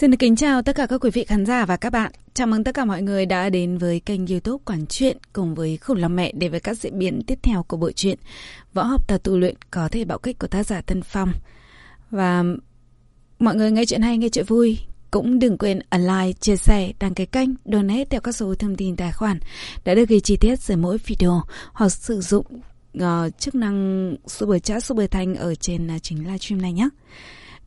Xin được kính chào tất cả các quý vị khán giả và các bạn. Chào mừng tất cả mọi người đã đến với kênh youtube Quản chuyện cùng với Khủng Long Mẹ để với các diễn biến tiếp theo của bộ truyện Võ học tà tu luyện có thể bạo kích của tác giả Tân Phong. Và mọi người nghe chuyện hay, nghe chuyện vui cũng đừng quên ấn like, chia sẻ, đăng ký kênh, donate theo các số thông tin tài khoản đã được ghi chi tiết dưới mỗi video hoặc sử dụng uh, chức năng super chat, super thanh ở trên uh, chính livestream này nhé.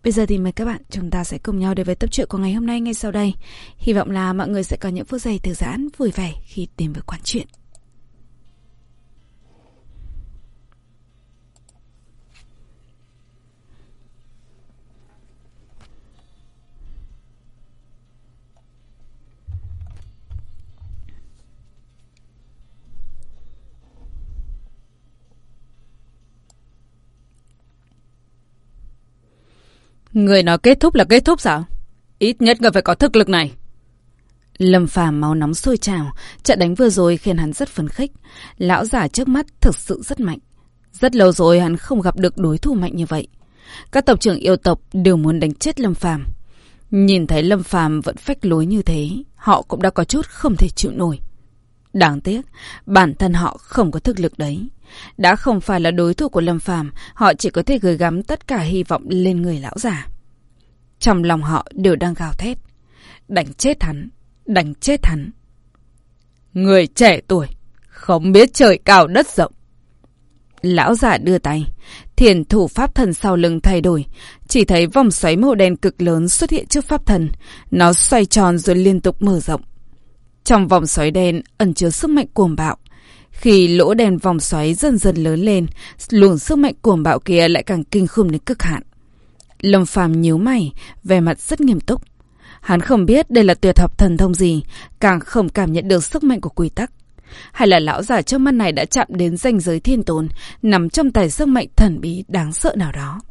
Bây giờ thì mời các bạn chúng ta sẽ cùng nhau đến với tập truyện của ngày hôm nay ngay sau đây. Hy vọng là mọi người sẽ có những phút giây thư giãn, vui vẻ khi tìm về quán chuyện. Người nói kết thúc là kết thúc sao? Ít nhất người phải có thực lực này. Lâm phàm máu nóng sôi trào, trận đánh vừa rồi khiến hắn rất phấn khích. Lão giả trước mắt thực sự rất mạnh. Rất lâu rồi hắn không gặp được đối thủ mạnh như vậy. Các tộc trưởng yêu tộc đều muốn đánh chết Lâm phàm. Nhìn thấy Lâm phàm vẫn phách lối như thế, họ cũng đã có chút không thể chịu nổi. Đáng tiếc, bản thân họ không có thực lực đấy. Đã không phải là đối thủ của Lâm Phàm, họ chỉ có thể gửi gắm tất cả hy vọng lên người lão già. Trong lòng họ đều đang gào thét. Đánh chết hắn, đánh chết hắn. Người trẻ tuổi, không biết trời cao đất rộng. Lão già đưa tay, thiền thủ pháp thần sau lưng thay đổi, chỉ thấy vòng xoáy màu đen cực lớn xuất hiện trước pháp thần. Nó xoay tròn rồi liên tục mở rộng. Trong vòng xoáy đen ẩn chứa sức mạnh cuồng bạo. Khi lỗ đèn vòng xoáy dần dần lớn lên, luồng sức mạnh cuồng bạo kia lại càng kinh khủng đến cực hạn. Lâm Phàm nhíu mày, vẻ mặt rất nghiêm túc. Hắn không biết đây là tuyệt học thần thông gì, càng không cảm nhận được sức mạnh của quy tắc. Hay là lão giả trước mắt này đã chạm đến ranh giới thiên tồn, nằm trong tài sức mạnh thần bí đáng sợ nào đó.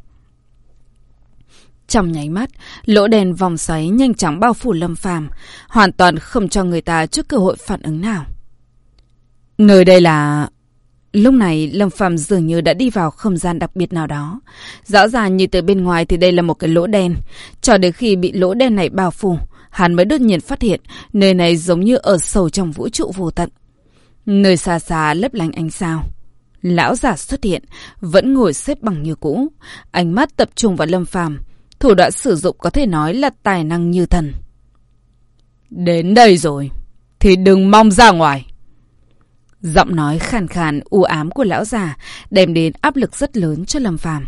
Trong nháy mắt, lỗ đèn vòng xoáy nhanh chóng bao phủ Lâm Phàm, hoàn toàn không cho người ta chút cơ hội phản ứng nào. Nơi đây là... Lúc này, Lâm Phàm dường như đã đi vào không gian đặc biệt nào đó. Rõ ràng như từ bên ngoài thì đây là một cái lỗ đen. Cho đến khi bị lỗ đen này bao phủ, hắn mới đột nhiên phát hiện nơi này giống như ở sâu trong vũ trụ vô tận. Nơi xa xa lấp lánh ánh sao. Lão giả xuất hiện, vẫn ngồi xếp bằng như cũ. Ánh mắt tập trung vào Lâm Phàm Thủ đoạn sử dụng có thể nói là tài năng như thần. Đến đây rồi, thì đừng mong ra ngoài. Giọng nói khàn khàn u ám của lão già đem đến áp lực rất lớn cho Lâm Phàm.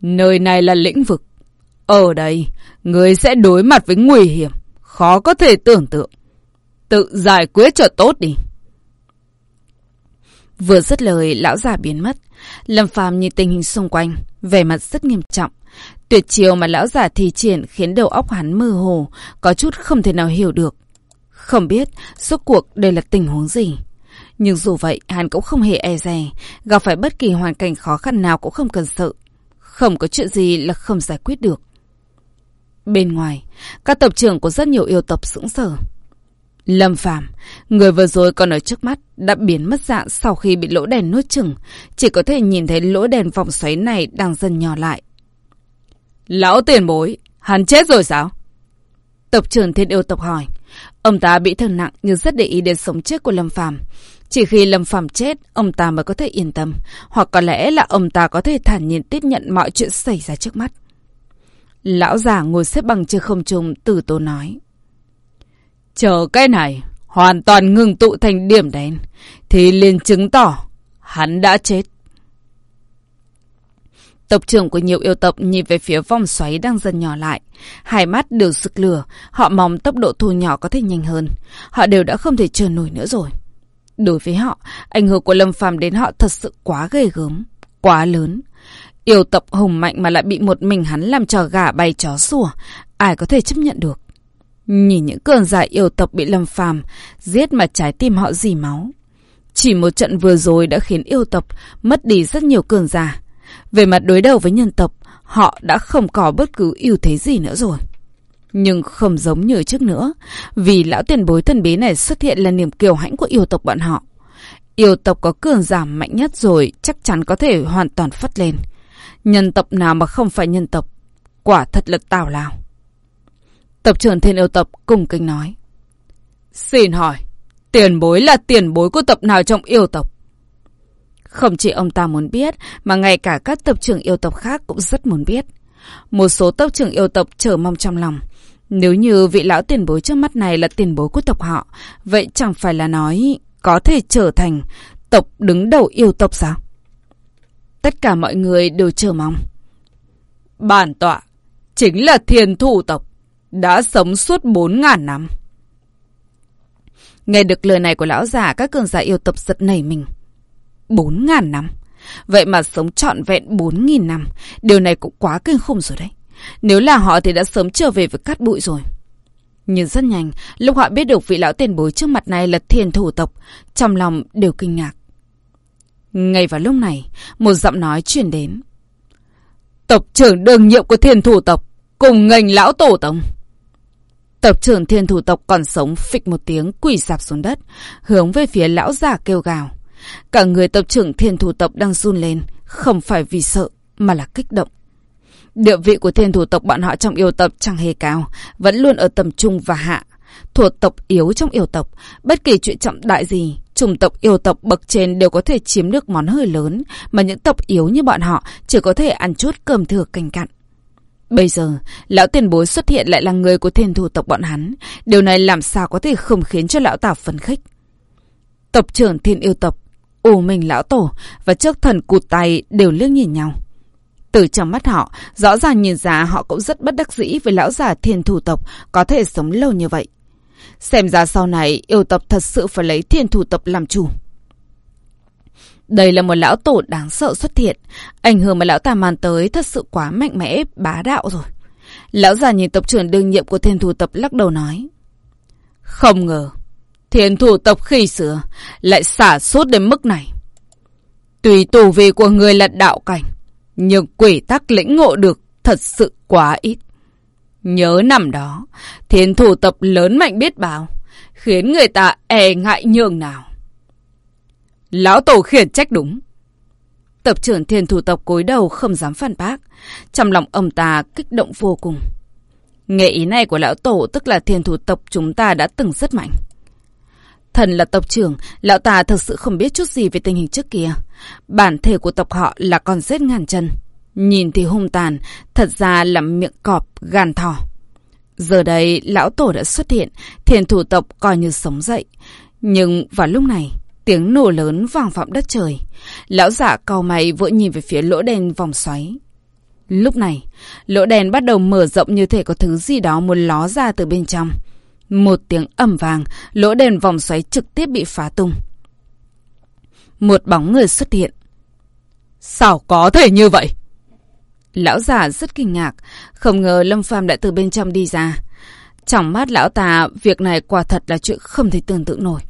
Nơi này là lĩnh vực. Ở đây, người sẽ đối mặt với nguy hiểm, khó có thể tưởng tượng. Tự giải quyết cho tốt đi. Vừa dứt lời, lão già biến mất. Lâm Phàm nhìn tình hình xung quanh, vẻ mặt rất nghiêm trọng. Tuyệt chiều mà lão già thi triển khiến đầu óc hắn mơ hồ, có chút không thể nào hiểu được. Không biết, suốt cuộc đây là tình huống gì. Nhưng dù vậy, hắn cũng không hề e dè, gặp phải bất kỳ hoàn cảnh khó khăn nào cũng không cần sợ. Không có chuyện gì là không giải quyết được. Bên ngoài, các tộc trưởng của rất nhiều yêu tộc sững sờ. Lâm Phàm, người vừa rồi còn ở trước mắt đã biến mất dạng sau khi bị lỗ đèn nuốt chừng, chỉ có thể nhìn thấy lỗ đèn vòng xoáy này đang dần nhỏ lại. Lão tiền bối, hắn chết rồi sao? Tộc trưởng thiên yêu tộc hỏi. Ông ta bị thương nặng nhưng rất để ý đến sống chết của Lâm Phàm. Chỉ khi Lâm Phàm chết, ông ta mới có thể yên tâm. Hoặc có lẽ là ông ta có thể thản nhiên tiếp nhận mọi chuyện xảy ra trước mắt. Lão già ngồi xếp bằng trên không trung từ tô nói. Chờ cái này hoàn toàn ngừng tụ thành điểm đen, thì liền chứng tỏ hắn đã chết. Tộc trưởng của nhiều yêu tộc nhìn về phía vòng xoáy đang dần nhỏ lại. Hai mắt đều sực lửa, họ mong tốc độ thu nhỏ có thể nhanh hơn. Họ đều đã không thể chờ nổi nữa rồi. Đối với họ, ảnh hưởng của Lâm Phàm đến họ thật sự quá ghê gớm, quá lớn. Yêu tộc hùng mạnh mà lại bị một mình hắn làm trò gà bay chó sủa, ai có thể chấp nhận được. Nhìn những cường giả yêu tộc bị Lâm Phàm giết mà trái tim họ dì máu. Chỉ một trận vừa rồi đã khiến yêu tộc mất đi rất nhiều cường giả. Về mặt đối đầu với nhân tộc, họ đã không có bất cứ ưu thế gì nữa rồi. Nhưng không giống như trước nữa, vì lão tiền bối thần bí này xuất hiện là niềm kiêu hãnh của yêu tộc bọn họ. Yêu tộc có cường giảm mạnh nhất rồi, chắc chắn có thể hoàn toàn phất lên. Nhân tộc nào mà không phải nhân tộc, quả thật là tào lao. Tập trưởng thiên yêu tộc cùng kinh nói. Xin hỏi, tiền bối là tiền bối của tập nào trong yêu tộc? Không chỉ ông ta muốn biết, mà ngay cả các tập trưởng yêu tộc khác cũng rất muốn biết. Một số tập trưởng yêu tộc chờ mong trong lòng. Nếu như vị lão tiền bối trước mắt này là tiền bối của tộc họ, vậy chẳng phải là nói có thể trở thành tộc đứng đầu yêu tộc sao? Tất cả mọi người đều chờ mong. Bản tọa chính là thiên thủ tộc, đã sống suốt 4.000 năm. Nghe được lời này của lão già, các cường giả yêu tộc giật nảy mình bốn ngàn năm. Vậy mà sống trọn vẹn 4.000 năm. Điều này cũng quá kinh khủng rồi đấy. Nếu là họ thì đã sớm trở về với cát bụi rồi. Nhưng rất nhanh, lúc họ biết được vị lão tiền bối trước mặt này là thiền thủ tộc, trong lòng đều kinh ngạc. Ngay vào lúc này, một giọng nói truyền đến. Tộc trưởng đương nhiệm của thiền thủ tộc, cùng ngành lão tổ tông. Tộc trưởng thiền thủ tộc còn sống phịch một tiếng quỳ sạp xuống đất, hướng về phía lão già kêu gào. Cả người tộc trưởng thiên thủ tộc đang run lên, không phải vì sợ, mà là kích động. Địa vị của thiên thủ tộc bọn họ trong yêu tộc chẳng hề cao, vẫn luôn ở tầm trung và hạ. Thuộc tộc yếu trong yêu tộc, bất kỳ chuyện trọng đại gì, chủng tộc yêu tộc bậc trên đều có thể chiếm được món hơi lớn, mà những tộc yếu như bọn họ chỉ có thể ăn chút cơm thừa canh cặn. Bây giờ, lão tiền bối xuất hiện lại là người của thiên thủ tộc bọn hắn. Điều này làm sao có thể không khiến cho lão tào phấn khích. Tộc trưởng thiên yêu tộc, ù mình lão tổ và trước thần cụt tay đều liếc nhìn nhau. Từ trong mắt họ, rõ ràng nhìn ra họ cũng rất bất đắc dĩ với lão già thiên thủ tộc có thể sống lâu như vậy. Xem ra sau này yêu tộc thật sự phải lấy thiên thủ tộc làm chủ. Đây là một lão tổ đáng sợ xuất hiện. Ảnh hưởng mà lão ta mang tới thật sự quá mạnh mẽ, bá đạo rồi. Lão già nhìn tộc trưởng đương nhiệm của thiên thủ tập lắc đầu nói. Không ngờ, thiền thủ tộc khi xưa lại xả sốt đến mức này. Tùy tù vị của người là đạo cảnh, nhưng quỷ tắc lĩnh ngộ được thật sự quá ít. Nhớ năm đó, thiền thủ tập lớn mạnh biết bao, khiến người ta e ngại nhường nào. Lão Tổ khiển trách đúng. Tập trưởng thiền thủ tộc cúi đầu không dám phản bác. Trong lòng ông ta kích động vô cùng. Nghệ ý này của lão tổ tức là thiền thủ tộc chúng ta đã từng rất mạnh. Thần là tộc trưởng, lão ta thực sự không biết chút gì về tình hình trước kia. Bản thể của tộc họ là con rết ngàn chân. Nhìn thì hung tàn, thật ra là miệng cọp, gan thỏ. Giờ đây, lão tổ đã xuất hiện, thiên thủ tộc coi như sống dậy. Nhưng vào lúc này, Tiếng nổ lớn vang vọng đất trời. Lão giả cau mày vội nhìn về phía lỗ đen vòng xoáy. Lúc này, lỗ đèn bắt đầu mở rộng như thể có thứ gì đó muốn ló ra từ bên trong. Một tiếng ầm vàng, lỗ đèn vòng xoáy trực tiếp bị phá tung. Một bóng người xuất hiện. Sao có thể như vậy? Lão già rất kinh ngạc, không ngờ Lâm Phàm đã từ bên trong đi ra. Trong mắt lão ta, việc này quả thật là chuyện không thể tưởng tượng nổi.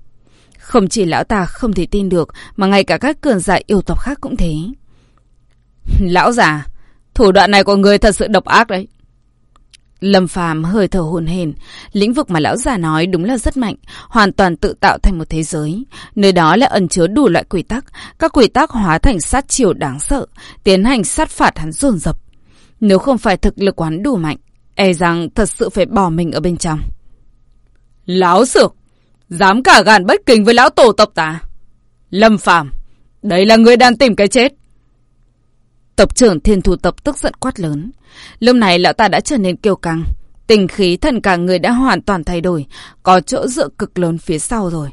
Không chỉ lão ta không thể tin được, mà ngay cả các cường giả yêu tộc khác cũng thế. Lão già, thủ đoạn này của người thật sự độc ác đấy. Lâm Phàm hơi thở hồn hển, lĩnh vực mà lão già nói đúng là rất mạnh, hoàn toàn tự tạo thành một thế giới. Nơi đó là ẩn chứa đủ loại quy tắc, các quy tắc hóa thành sát chiều đáng sợ, tiến hành sát phạt hắn dồn dập. Nếu không phải thực lực quán đủ mạnh, e rằng thật sự phải bỏ mình ở bên trong. Lão sược, Dám cả gàn bất kính với lão tổ tộc ta. Lâm Phàm, đây là người đang tìm cái chết. Tộc trưởng thiên thủ tộc tức giận quát lớn. Lúc này lão ta đã trở nên kiêu căng. Tình khí thần cả người đã hoàn toàn thay đổi. Có chỗ dựa cực lớn phía sau rồi.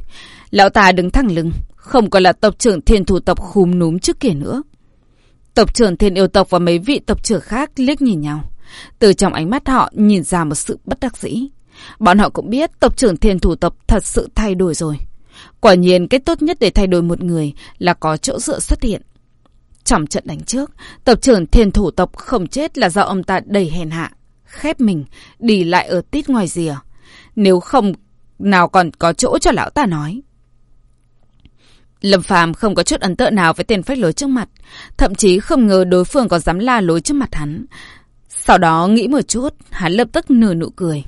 Lão ta đứng thẳng lưng. Không còn là tộc trưởng thiên thủ tộc khúm núm trước kia nữa. Tộc trưởng thiên yêu tộc và mấy vị tộc trưởng khác liếc nhìn nhau. Từ trong ánh mắt họ nhìn ra một sự bất đắc dĩ. Bọn họ cũng biết tộc trưởng thiên thủ tộc thật sự thay đổi rồi. Quả nhiên, cái tốt nhất để thay đổi một người là có chỗ dựa xuất hiện. Trong trận đánh trước, tộc trưởng thiên thủ tộc không chết là do ông ta đầy hèn hạ, khép mình, đi lại ở tít ngoài rìa. Nếu không, nào còn có chỗ cho lão ta nói. Lâm Phàm không có chút ấn tượng nào với tên phách lối trước mặt, thậm chí không ngờ đối phương có dám la lối trước mặt hắn. Sau đó nghĩ một chút, hắn lập tức nở nụ cười.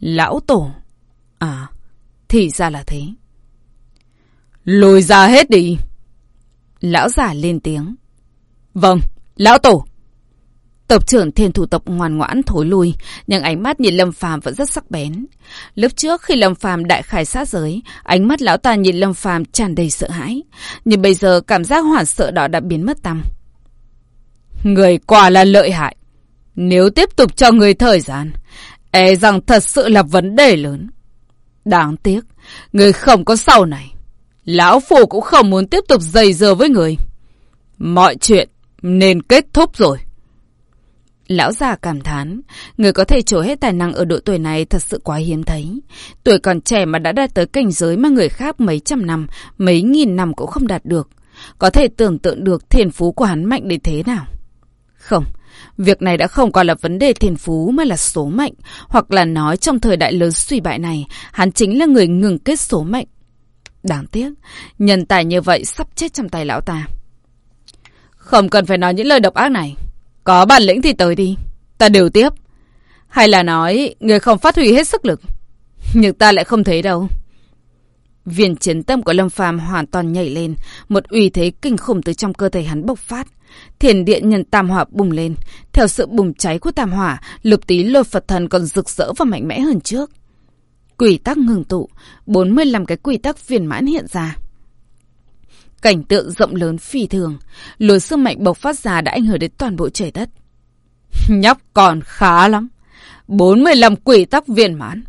Lão Tổ. À, thì ra là thế. Lùi ra hết đi. Lão giả lên tiếng. Vâng, Lão Tổ. Tộc trưởng thiên thủ tộc ngoan ngoãn thối lui, nhưng ánh mắt nhìn Lâm Phàm vẫn rất sắc bén. Lúc trước khi Lâm Phàm đại khai sát giới, ánh mắt lão ta nhìn Lâm Phàm tràn đầy sợ hãi, nhưng bây giờ cảm giác hoảng sợ đó đã biến mất tăm. Người quả là lợi hại. Nếu tiếp tục cho người thời gian, e rằng thật sự là vấn đề lớn. Đáng tiếc, người không có sau này. Lão Phù cũng không muốn tiếp tục dày dờ với người. Mọi chuyện nên kết thúc rồi. Lão già cảm thán, người có thể trổ hết tài năng ở độ tuổi này thật sự quá hiếm thấy. Tuổi còn trẻ mà đã đạt tới cảnh giới mà người khác mấy trăm năm, mấy nghìn năm cũng không đạt được. Có thể tưởng tượng được thiền phú của hắn mạnh đến thế nào. Không, việc này đã không còn là vấn đề thiền phú mà là số mệnh, hoặc là nói trong thời đại lớn suy bại này, hắn chính là người ngừng kết số mệnh. Đáng tiếc, nhân tài như vậy sắp chết trong tay lão ta. Không cần phải nói những lời độc ác này. Có bản lĩnh thì tới đi. Ta đều tiếp. Hay là nói người không phát huy hết sức lực. Nhưng ta lại không thấy đâu. Viên chiến tâm của Lâm Phàm hoàn toàn nhảy lên, một uy thế kinh khủng từ trong cơ thể hắn bộc phát. Thiền điện nhân tam hỏa bùng lên, theo sự bùng cháy của tam hỏa, lục tí lôi Phật thần còn rực rỡ và mạnh mẽ hơn trước. Quỷ tắc ngừng tụ, 45 cái quỷ tắc viên mãn hiện ra. Cảnh tượng rộng lớn phi thường, luồng sức mạnh bộc phát ra đã ảnh hưởng đến toàn bộ trời đất. Nhóc còn khá lắm. 45 quỷ tắc viên mãn.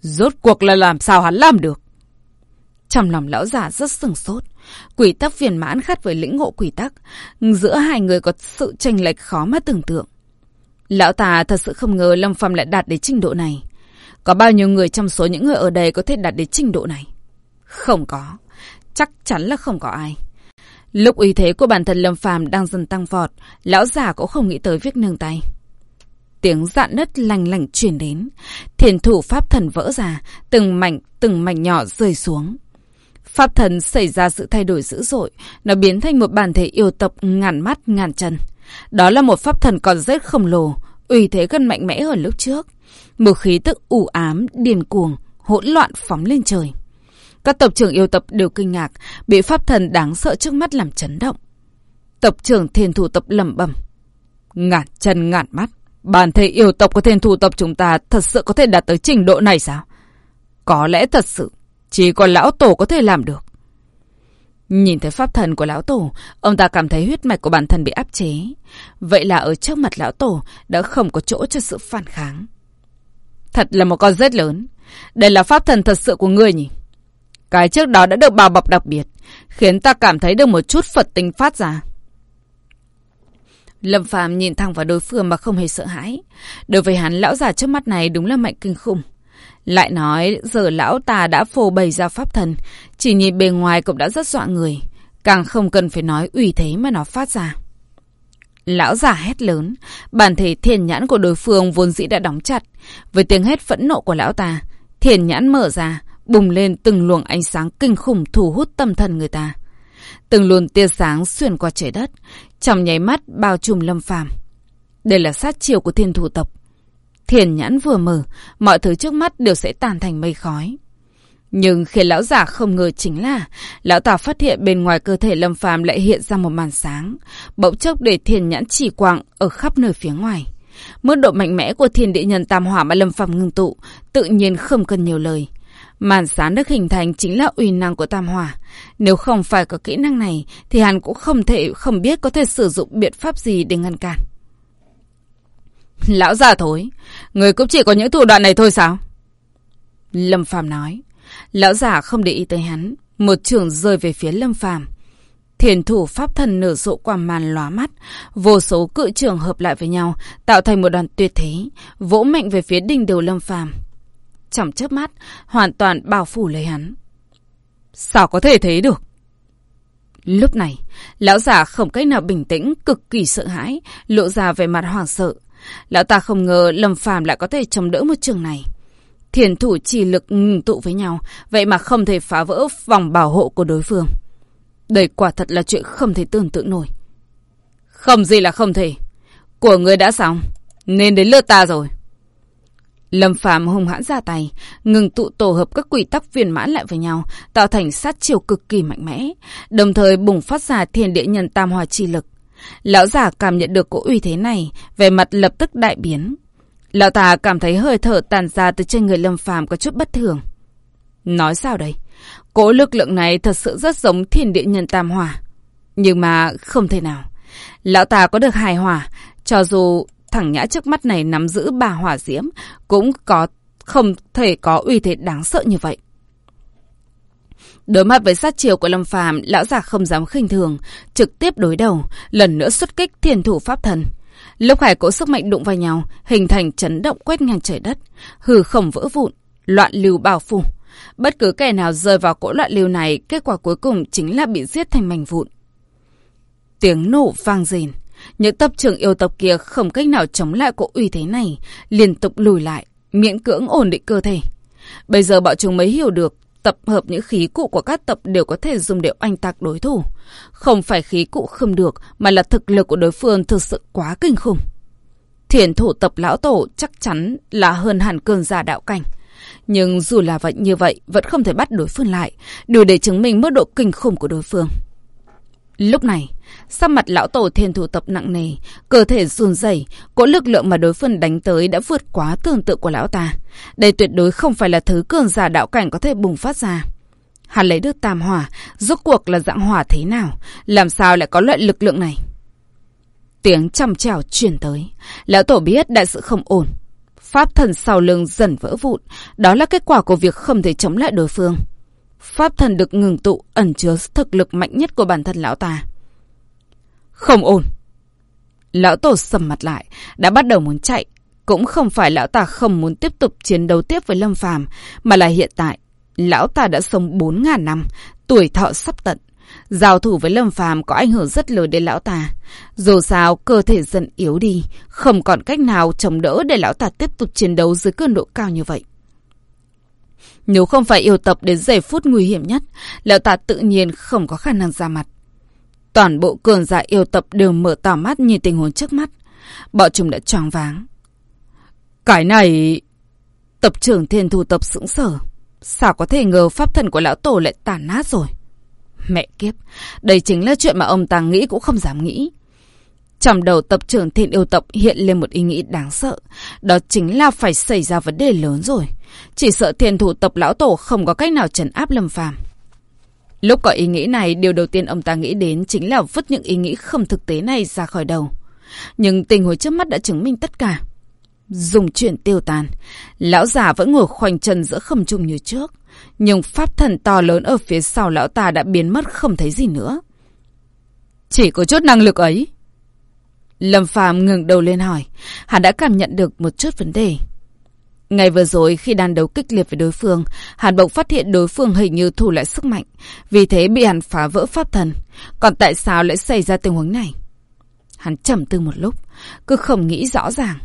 Rốt cuộc là làm sao hắn làm được? Trong lòng lão già rất sừng sốt. Quỷ tắc viên mãn khác với lĩnh ngộ quỷ tắc. Giữa hai người có sự tranh lệch khó mà tưởng tượng. Lão ta thật sự không ngờ Lâm Phàm lại đạt đến trình độ này. Có bao nhiêu người trong số những người ở đây có thể đạt đến trình độ này? Không có. Chắc chắn là không có ai. Lúc uy thế của bản thân Lâm Phàm đang dần tăng vọt, lão già cũng không nghĩ tới việc nương tay. Tiếng dạn đất lành lành truyền đến, thiền thủ pháp thần vỡ ra, từng mảnh từng mảnh nhỏ rơi xuống. Pháp thần xảy ra sự thay đổi dữ dội, nó biến thành một bản thể yêu tộc ngàn mắt ngàn chân. Đó là một pháp thần còn rất khổng lồ, uy thế gần mạnh mẽ hơn lúc trước. Một khí tức u ám, điên cuồng, hỗn loạn phóng lên trời. Các tộc trưởng yêu tập đều kinh ngạc, bị pháp thần đáng sợ trước mắt làm chấn động. Tộc trưởng thiên thủ tập lẩm bẩm. ngạt chân ngạt mắt, bản thể yêu tộc của thiên thủ tập chúng ta thật sự có thể đạt tới trình độ này sao? Có lẽ thật sự, chỉ có lão tổ có thể làm được. Nhìn thấy pháp thần của lão tổ, ông ta cảm thấy huyết mạch của bản thân bị áp chế. Vậy là ở trước mặt lão tổ đã không có chỗ cho sự phản kháng. Thật là một con rết lớn. Đây là pháp thần thật sự của ngươi nhỉ? Cái trước đó đã được bào bọc đặc biệt, khiến ta cảm thấy được một chút Phật tinh phát ra. Lâm Phàm nhìn thẳng vào đối phương mà không hề sợ hãi. Đối với hắn, lão già trước mắt này đúng là mạnh kinh khủng. Lại nói, giờ lão ta đã phô bày ra pháp thần, chỉ nhìn bề ngoài cũng đã rất dọa người. Càng không cần phải nói ủy thế mà nó phát ra. Lão già hét lớn, bản thể thiền nhãn của đối phương vốn dĩ đã đóng chặt. Với tiếng hét phẫn nộ của lão ta, thiền nhãn mở ra, bùng lên từng luồng ánh sáng kinh khủng thu hút tâm thần người ta. Từng luồng tia sáng xuyên qua trời đất, trong nháy mắt bao trùm lâm phàm. Đây là sát chiều của thiên thủ tộc. Thiền nhãn vừa mở, mọi thứ trước mắt đều sẽ tàn thành mây khói. Nhưng khi lão giả không ngờ chính là lão ta phát hiện bên ngoài cơ thể lâm phàm lại hiện ra một màn sáng, bỗng chốc để thiền nhãn chỉ quạng ở khắp nơi phía ngoài. Mức độ mạnh mẽ của thiên địa nhân tam hỏa mà lâm phàm ngưng tụ, tự nhiên không cần nhiều lời. Màn sáng được hình thành chính là uy năng của tam hỏa. Nếu không phải có kỹ năng này, thì hắn cũng không thể không biết có thể sử dụng biện pháp gì để ngăn cản. Lão già thối, người cũng chỉ có những thủ đoạn này thôi sao? Lâm Phàm nói. Lão giả không để ý tới hắn, một trường rơi về phía Lâm Phàm. Thiền thủ pháp thần nở rộ qua màn lóa mắt, vô số cự trường hợp lại với nhau, tạo thành một đoàn tuyệt thế, vỗ mạnh về phía đỉnh đầu Lâm Phàm trong chớp mắt, hoàn toàn bao phủ lấy hắn. Sao có thể thế được? Lúc này, lão già không cách nào bình tĩnh, cực kỳ sợ hãi, lộ ra về mặt hoảng sợ. Lão ta không ngờ Lâm Phàm lại có thể chống đỡ một trường này. Thiền thủ chỉ lực ngừng tụ với nhau, vậy mà không thể phá vỡ vòng bảo hộ của đối phương. Đây quả thật là chuyện không thể tưởng tượng nổi. Không gì là không thể. Của người đã xong, nên đến lượt ta rồi. Lâm Phàm hung hãn ra tay, ngừng tụ tổ hợp các quỷ tắc viên mãn lại với nhau, tạo thành sát chiều cực kỳ mạnh mẽ, đồng thời bùng phát ra thiên địa nhân tam hòa chi lực. Lão giả cảm nhận được cỗ uy thế này, về mặt lập tức đại biến. Lão ta cảm thấy hơi thở tàn ra từ trên người Lâm Phàm có chút bất thường. Nói sao đây? cố lực lượng này thật sự rất giống thiên địa nhân tam hỏa. Nhưng mà không thể nào. Lão ta có được hài hòa cho dù thằng nhã trước mắt này nắm giữ bà hỏa diễm, cũng có không thể có uy thế đáng sợ như vậy. Đối mặt với sát chiều của Lâm Phàm, lão già không dám khinh thường, trực tiếp đối đầu, lần nữa xuất kích thiên thủ pháp thần. Lúc hai cỗ sức mạnh đụng vào nhau, hình thành chấn động quét ngang trời đất, hư không vỡ vụn, loạn lưu bao phủ. Bất cứ kẻ nào rơi vào cỗ loạn lưu này, kết quả cuối cùng chính là bị giết thành mảnh vụn. Tiếng nổ vang rền. Những tập trưởng yêu tộc kia không cách nào chống lại cỗ uy thế này, liên tục lùi lại, miễn cưỡng ổn định cơ thể. Bây giờ bọn chúng mới hiểu được tập hợp những khí cụ của các tập đều có thể dùng để oanh tạc đối thủ. Không phải khí cụ không được, mà là thực lực của đối phương thực sự quá kinh khủng. Thiền thủ tập lão tổ chắc chắn là hơn hẳn cơn giả đạo cảnh. Nhưng dù là vậy như vậy, vẫn không thể bắt đối phương lại, đủ để chứng minh mức độ kinh khủng của đối phương. Lúc này, sắc mặt lão tổ thiền thủ tập nặng nề, cơ thể run rẩy, cỗ lực lượng mà đối phương đánh tới đã vượt quá tưởng tượng của lão ta. Đây tuyệt đối không phải là thứ cường giả đạo cảnh có thể bùng phát ra. Hắn lấy được tam hỏa, rốt cuộc là dạng hỏa thế nào, làm sao lại có loại lực lượng này? Tiếng chăm chào truyền tới, lão tổ biết đại sự không ổn. Pháp thần sau lưng dần vỡ vụn, đó là kết quả của việc không thể chống lại đối phương. Pháp thần được ngừng tụ ẩn chứa thực lực mạnh nhất của bản thân lão ta. Không ổn. Lão tổ sầm mặt lại, đã bắt đầu muốn chạy. Cũng không phải lão ta không muốn tiếp tục chiến đấu tiếp với Lâm Phàm mà là hiện tại, lão ta đã sống 4.000 năm, tuổi thọ sắp tận. Giao thủ với Lâm Phàm có ảnh hưởng rất lớn đến lão ta. Dù sao, cơ thể dần yếu đi, không còn cách nào chống đỡ để lão ta tiếp tục chiến đấu dưới cường độ cao như vậy. Nếu không phải yêu tập đến giây phút nguy hiểm nhất, lão ta tự nhiên không có khả năng ra mặt. Toàn bộ cường giả yêu tập đều mở tỏ mắt nhìn tình huống trước mắt. Bọn chúng đã choáng váng. Cái này... Tập trưởng thiên thu tập sững sở. Sao có thể ngờ pháp thần của lão tổ lại tàn nát rồi? Mẹ kiếp, đây chính là chuyện mà ông ta nghĩ cũng không dám nghĩ. Trong đầu tập trưởng thiên yêu tập hiện lên một ý nghĩ đáng sợ. Đó chính là phải xảy ra vấn đề lớn rồi. Chỉ sợ thiên thủ tập lão tổ không có cách nào trấn áp lâm phàm. Lúc có ý nghĩ này, điều đầu tiên ông ta nghĩ đến chính là vứt những ý nghĩ không thực tế này ra khỏi đầu. Nhưng tình huống trước mắt đã chứng minh tất cả. Dùng chuyện tiêu tan lão già vẫn ngồi khoanh chân giữa khâm trung như trước. Nhưng pháp thần to lớn ở phía sau lão ta đã biến mất không thấy gì nữa. Chỉ có chút năng lực ấy. Lâm Phàm ngừng đầu lên hỏi, hắn đã cảm nhận được một chút vấn đề. Ngày vừa rồi khi đàn đấu kích liệt với đối phương, Hàn Bộc phát hiện đối phương hình như thủ lại sức mạnh, vì thế bị hắn phá vỡ pháp thần. Còn tại sao lại xảy ra tình huống này? Hắn trầm tư một lúc, cứ không nghĩ rõ ràng.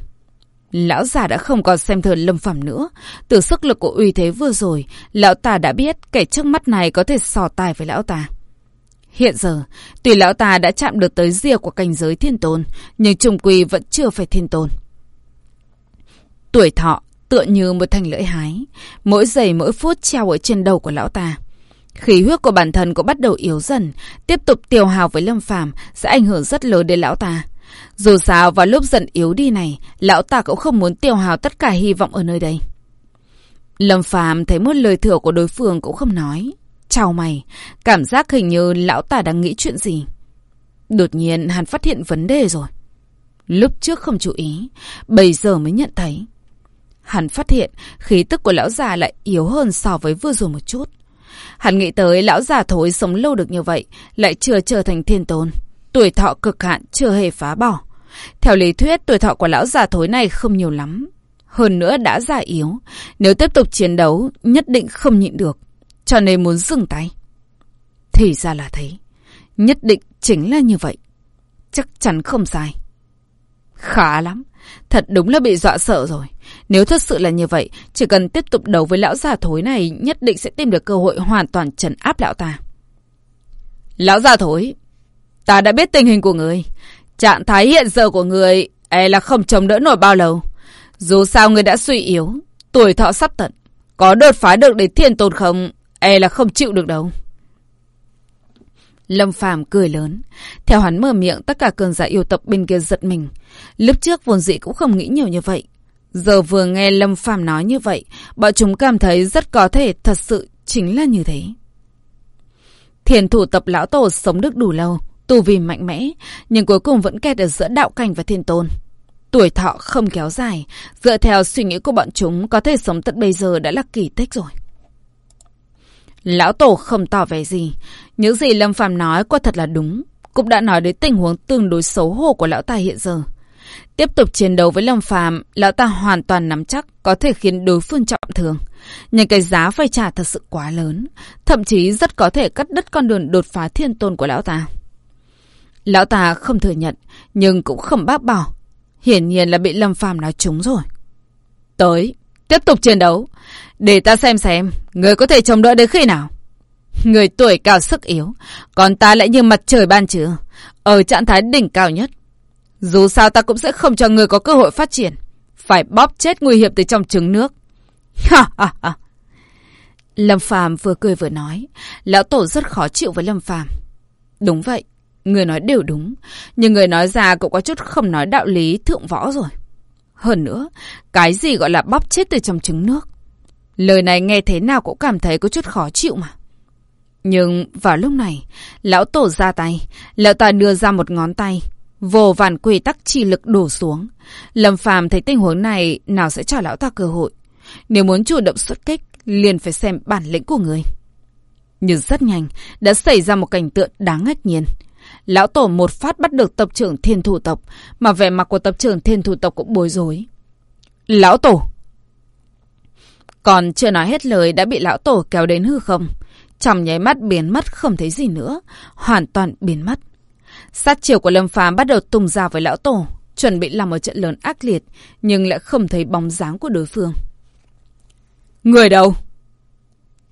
Lão già đã không còn xem thường lâm phẩm nữa. Từ sức lực của uy thế vừa rồi, lão ta đã biết kẻ trước mắt này có thể sò tài với lão ta. Hiện giờ, tuy lão ta đã chạm được tới rìa của cảnh giới thiên tôn, nhưng trùng quỳ vẫn chưa phải thiên tôn. Tuổi thọ tựa như một thanh lưỡi hái, mỗi giây mỗi phút treo ở trên đầu của lão ta. Khí huyết của bản thân cũng bắt đầu yếu dần, tiếp tục tiêu hào với Lâm Phàm sẽ ảnh hưởng rất lớn đến lão ta. Dù sao vào lúc dần yếu đi này, lão ta cũng không muốn tiêu hào tất cả hy vọng ở nơi đây. Lâm Phàm thấy một lời thừa của đối phương cũng không nói. Chào mày, cảm giác hình như lão ta đang nghĩ chuyện gì. Đột nhiên hắn phát hiện vấn đề rồi. Lúc trước không chú ý, bây giờ mới nhận thấy. Hắn phát hiện khí tức của lão già lại yếu hơn so với vừa rồi một chút. Hắn nghĩ tới lão già thối sống lâu được như vậy, lại chưa trở thành thiên tôn. Tuổi thọ cực hạn chưa hề phá bỏ. Theo lý thuyết, tuổi thọ của lão già thối này không nhiều lắm. Hơn nữa đã già yếu. Nếu tiếp tục chiến đấu, nhất định không nhịn được. Cho nên muốn dừng tay. Thì ra là thế. Nhất định chính là như vậy. Chắc chắn không sai. Khá lắm. Thật đúng là bị dọa sợ rồi. Nếu thật sự là như vậy, chỉ cần tiếp tục đấu với lão già thối này, nhất định sẽ tìm được cơ hội hoàn toàn trấn áp lão ta. Lão già thối, ta đã biết tình hình của người. Trạng thái hiện giờ của người e là không chống đỡ nổi bao lâu. Dù sao người đã suy yếu, tuổi thọ sắp tận. Có đột phá được đến thiên tôn không, e là không chịu được đâu. Lâm Phàm cười lớn. Theo hắn mở miệng, tất cả cường giả yêu tập bên kia giật mình. Lúc trước vốn dĩ cũng không nghĩ nhiều như vậy. Giờ vừa nghe Lâm Phàm nói như vậy, bọn chúng cảm thấy rất có thể thật sự chính là như thế. Thiền thủ tập lão tổ sống được đủ lâu, tu vi mạnh mẽ, nhưng cuối cùng vẫn kẹt ở giữa đạo cảnh và thiên tôn. Tuổi thọ không kéo dài, dựa theo suy nghĩ của bọn chúng có thể sống tận bây giờ đã là kỳ tích rồi. Lão Tổ không tỏ vẻ gì, những gì Lâm Phàm nói quả thật là đúng, cũng đã nói đến tình huống tương đối xấu hổ của lão ta hiện giờ. Tiếp tục chiến đấu với Lâm Phàm, lão ta hoàn toàn nắm chắc có thể khiến đối phương trọng thương, nhưng cái giá phải trả thật sự quá lớn, thậm chí rất có thể cắt đứt con đường đột phá thiên tôn của lão ta. Lão ta không thừa nhận, nhưng cũng không bác bỏ, hiển nhiên là bị Lâm Phàm nói trúng rồi. Tới, tiếp tục chiến đấu, để ta xem xem, người có thể chống đỡ đến khi nào. Người tuổi cao sức yếu, còn ta lại như mặt trời ban trưa, ở trạng thái đỉnh cao nhất. Dù sao ta cũng sẽ không cho người có cơ hội phát triển. Phải bóp chết nguy hiểm từ trong trứng nước. Ha ha ha. Lâm Phàm vừa cười vừa nói, lão tổ rất khó chịu với Lâm Phàm. Đúng vậy, người nói đều đúng, nhưng người nói ra cũng có chút không nói đạo lý thượng võ rồi. Hơn nữa, cái gì gọi là bóp chết từ trong trứng nước? Lời này nghe thế nào cũng cảm thấy có chút khó chịu mà. Nhưng vào lúc này, lão tổ ra tay, lão ta đưa ra một ngón tay, vô vàn quy tắc chi lực đổ xuống. Lâm phàm thấy tình huống này nào sẽ cho lão ta cơ hội. Nếu muốn chủ động xuất kích, liền phải xem bản lĩnh của người. Nhưng rất nhanh, đã xảy ra một cảnh tượng đáng ngạc nhiên. Lão tổ một phát bắt được tập trưởng thiên thủ tộc, mà vẻ mặt của tập trưởng thiên thủ tộc cũng bối rối. Lão tổ! Còn chưa nói hết lời đã bị lão tổ kéo đến hư không. Trong nháy mắt biến mất không thấy gì nữa. Hoàn toàn biến mất. Sát chiều của Lâm Phàm bắt đầu tung ra với lão tổ. Chuẩn bị làm một trận lớn ác liệt. Nhưng lại không thấy bóng dáng của đối phương. Người đâu?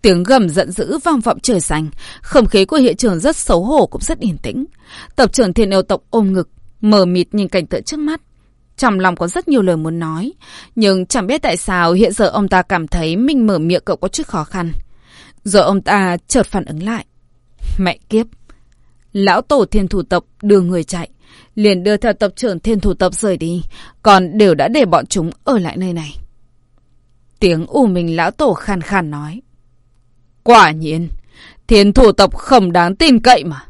Tiếng gầm giận dữ vang vọng trời xanh. Không khí của hiện trường rất xấu hổ cũng rất yên tĩnh. Tập trưởng thiên yêu tộc ôm ngực. Mờ mịt nhìn cảnh tượng trước mắt. Trong lòng có rất nhiều lời muốn nói. Nhưng chẳng biết tại sao hiện giờ ông ta cảm thấy mình mở miệng cậu có chút khó khăn. Rồi ông ta chợt phản ứng lại. Mẹ kiếp. Lão tổ thiên thủ tộc đưa người chạy. Liền đưa theo tập trưởng thiên thủ tộc rời đi. Còn đều đã để bọn chúng ở lại nơi này. Tiếng ủ mình lão tổ khàn khàn nói. Quả nhiên, thiên thủ tộc không đáng tin cậy mà.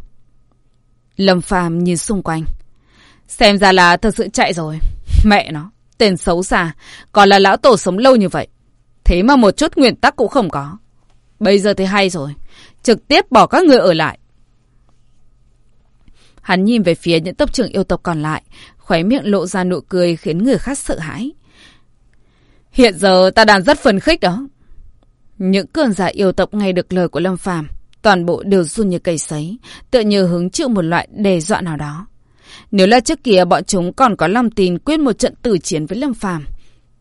Lâm phàm nhìn xung quanh. Xem ra là thật sự chạy rồi. Mẹ nó, tên xấu xa, còn là lão tổ sống lâu như vậy. Thế mà một chút nguyên tắc cũng không có. Bây giờ thì hay rồi, trực tiếp bỏ các người ở lại. Hắn nhìn về phía những tộc trưởng yêu tộc còn lại, khóe miệng lộ ra nụ cười khiến người khác sợ hãi. Hiện giờ ta đang rất phấn khích đó. Những cường giả yêu tộc nghe được lời của Lâm Phàm, toàn bộ đều run như cây sấy, tựa như hứng chịu một loại đe dọa nào đó. Nếu là trước kia bọn chúng còn có lòng tin quyết một trận tử chiến với Lâm Phàm,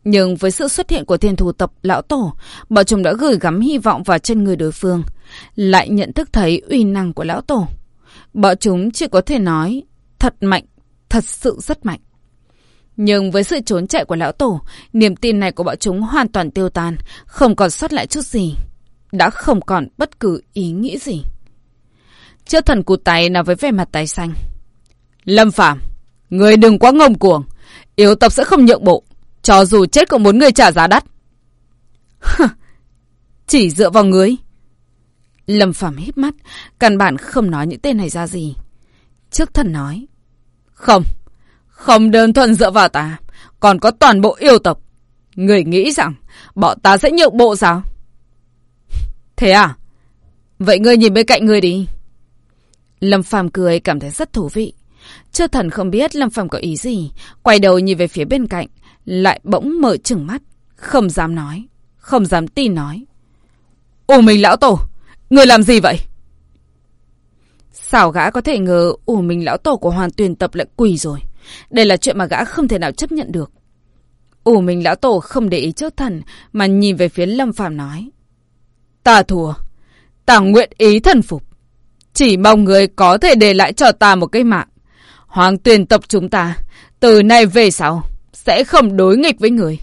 nhưng với sự xuất hiện của thiên thủ tập lão tổ, bọn chúng đã gửi gắm hy vọng vào chân người đối phương, lại nhận thức thấy uy năng của lão tổ. Bọn chúng chỉ có thể nói thật mạnh, thật sự rất mạnh. Nhưng với sự trốn chạy của lão tổ, niềm tin này của bọn chúng hoàn toàn tiêu tan, không còn sót lại chút gì. Đã không còn bất cứ ý nghĩ gì. trước thần cụt tay nào với vẻ mặt tái xanh. Lâm Phạm, người đừng quá ngông cuồng. Yếu tập sẽ không nhượng bộ. Cho dù chết cũng muốn người trả giá đắt. Chỉ dựa vào người. Lâm Phạm hít mắt, căn bản không nói những tên này ra gì. Trước thần nói. Không, không đơn thuần dựa vào ta, còn có toàn bộ yêu tộc. Người nghĩ rằng bọn ta sẽ nhượng bộ sao? Thế à? Vậy ngươi nhìn bên cạnh ngươi đi. Lâm Phàm cười cảm thấy rất thú vị. Chư thần không biết Lâm Phàm có ý gì, quay đầu nhìn về phía bên cạnh, lại bỗng mở trừng mắt, không dám nói, không dám tin nói. ủ mình lão tổ, người làm gì vậy? Sao gã có thể ngờ ủ mình lão tổ của hoàn tuyển tập lại quỳ rồi. Đây là chuyện mà gã không thể nào chấp nhận được. Ủ mình lão tổ không để ý trước thần mà nhìn về phía Lâm Phàm nói. Ta thua. Ta nguyện ý thần phục. Chỉ mong người có thể để lại cho ta một cái mạng. Hoàng tuyển tộc chúng ta, từ nay về sau, sẽ không đối nghịch với người.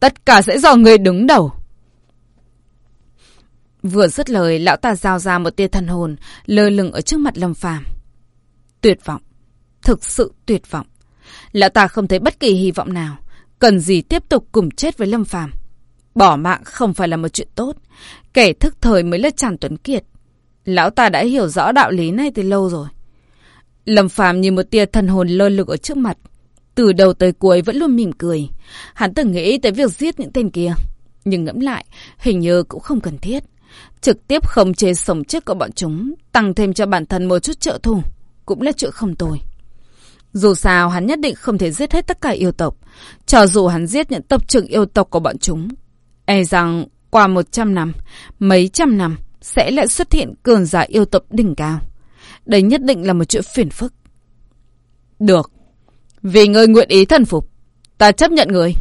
Tất cả sẽ do người đứng đầu. Vừa dứt lời, lão ta giao ra một tia thần hồn, lơ lửng ở trước mặt Lâm Phàm. Tuyệt vọng. Thực sự tuyệt vọng. Lão ta không thấy bất kỳ hy vọng nào. Cần gì tiếp tục cùng chết với Lâm Phàm Bỏ mạng không phải là một chuyện tốt. Kẻ thức thời mới là Tràn Tuấn Kiệt. Lão ta đã hiểu rõ đạo lý này từ lâu rồi. Lâm Phàm như một tia thần hồn lơ lửng ở trước mặt. Từ đầu tới cuối vẫn luôn mỉm cười. Hắn từng nghĩ tới việc giết những tên kia. Nhưng ngẫm lại, hình như cũng không cần thiết. Trực tiếp không chế sống chết của bọn chúng, tăng thêm cho bản thân một chút trợ thủ, cũng là chuyện không tồi. Dù sao, hắn nhất định không thể giết hết tất cả yêu tộc. Cho dù hắn giết những tập trưởng yêu tộc của bọn chúng. E rằng, qua 100 năm, mấy trăm năm, sẽ lại xuất hiện cường giả yêu tộc đỉnh cao. Đây nhất định là một chuyện phiền phức. Được. Vì ngươi nguyện ý thần phục, ta chấp nhận người.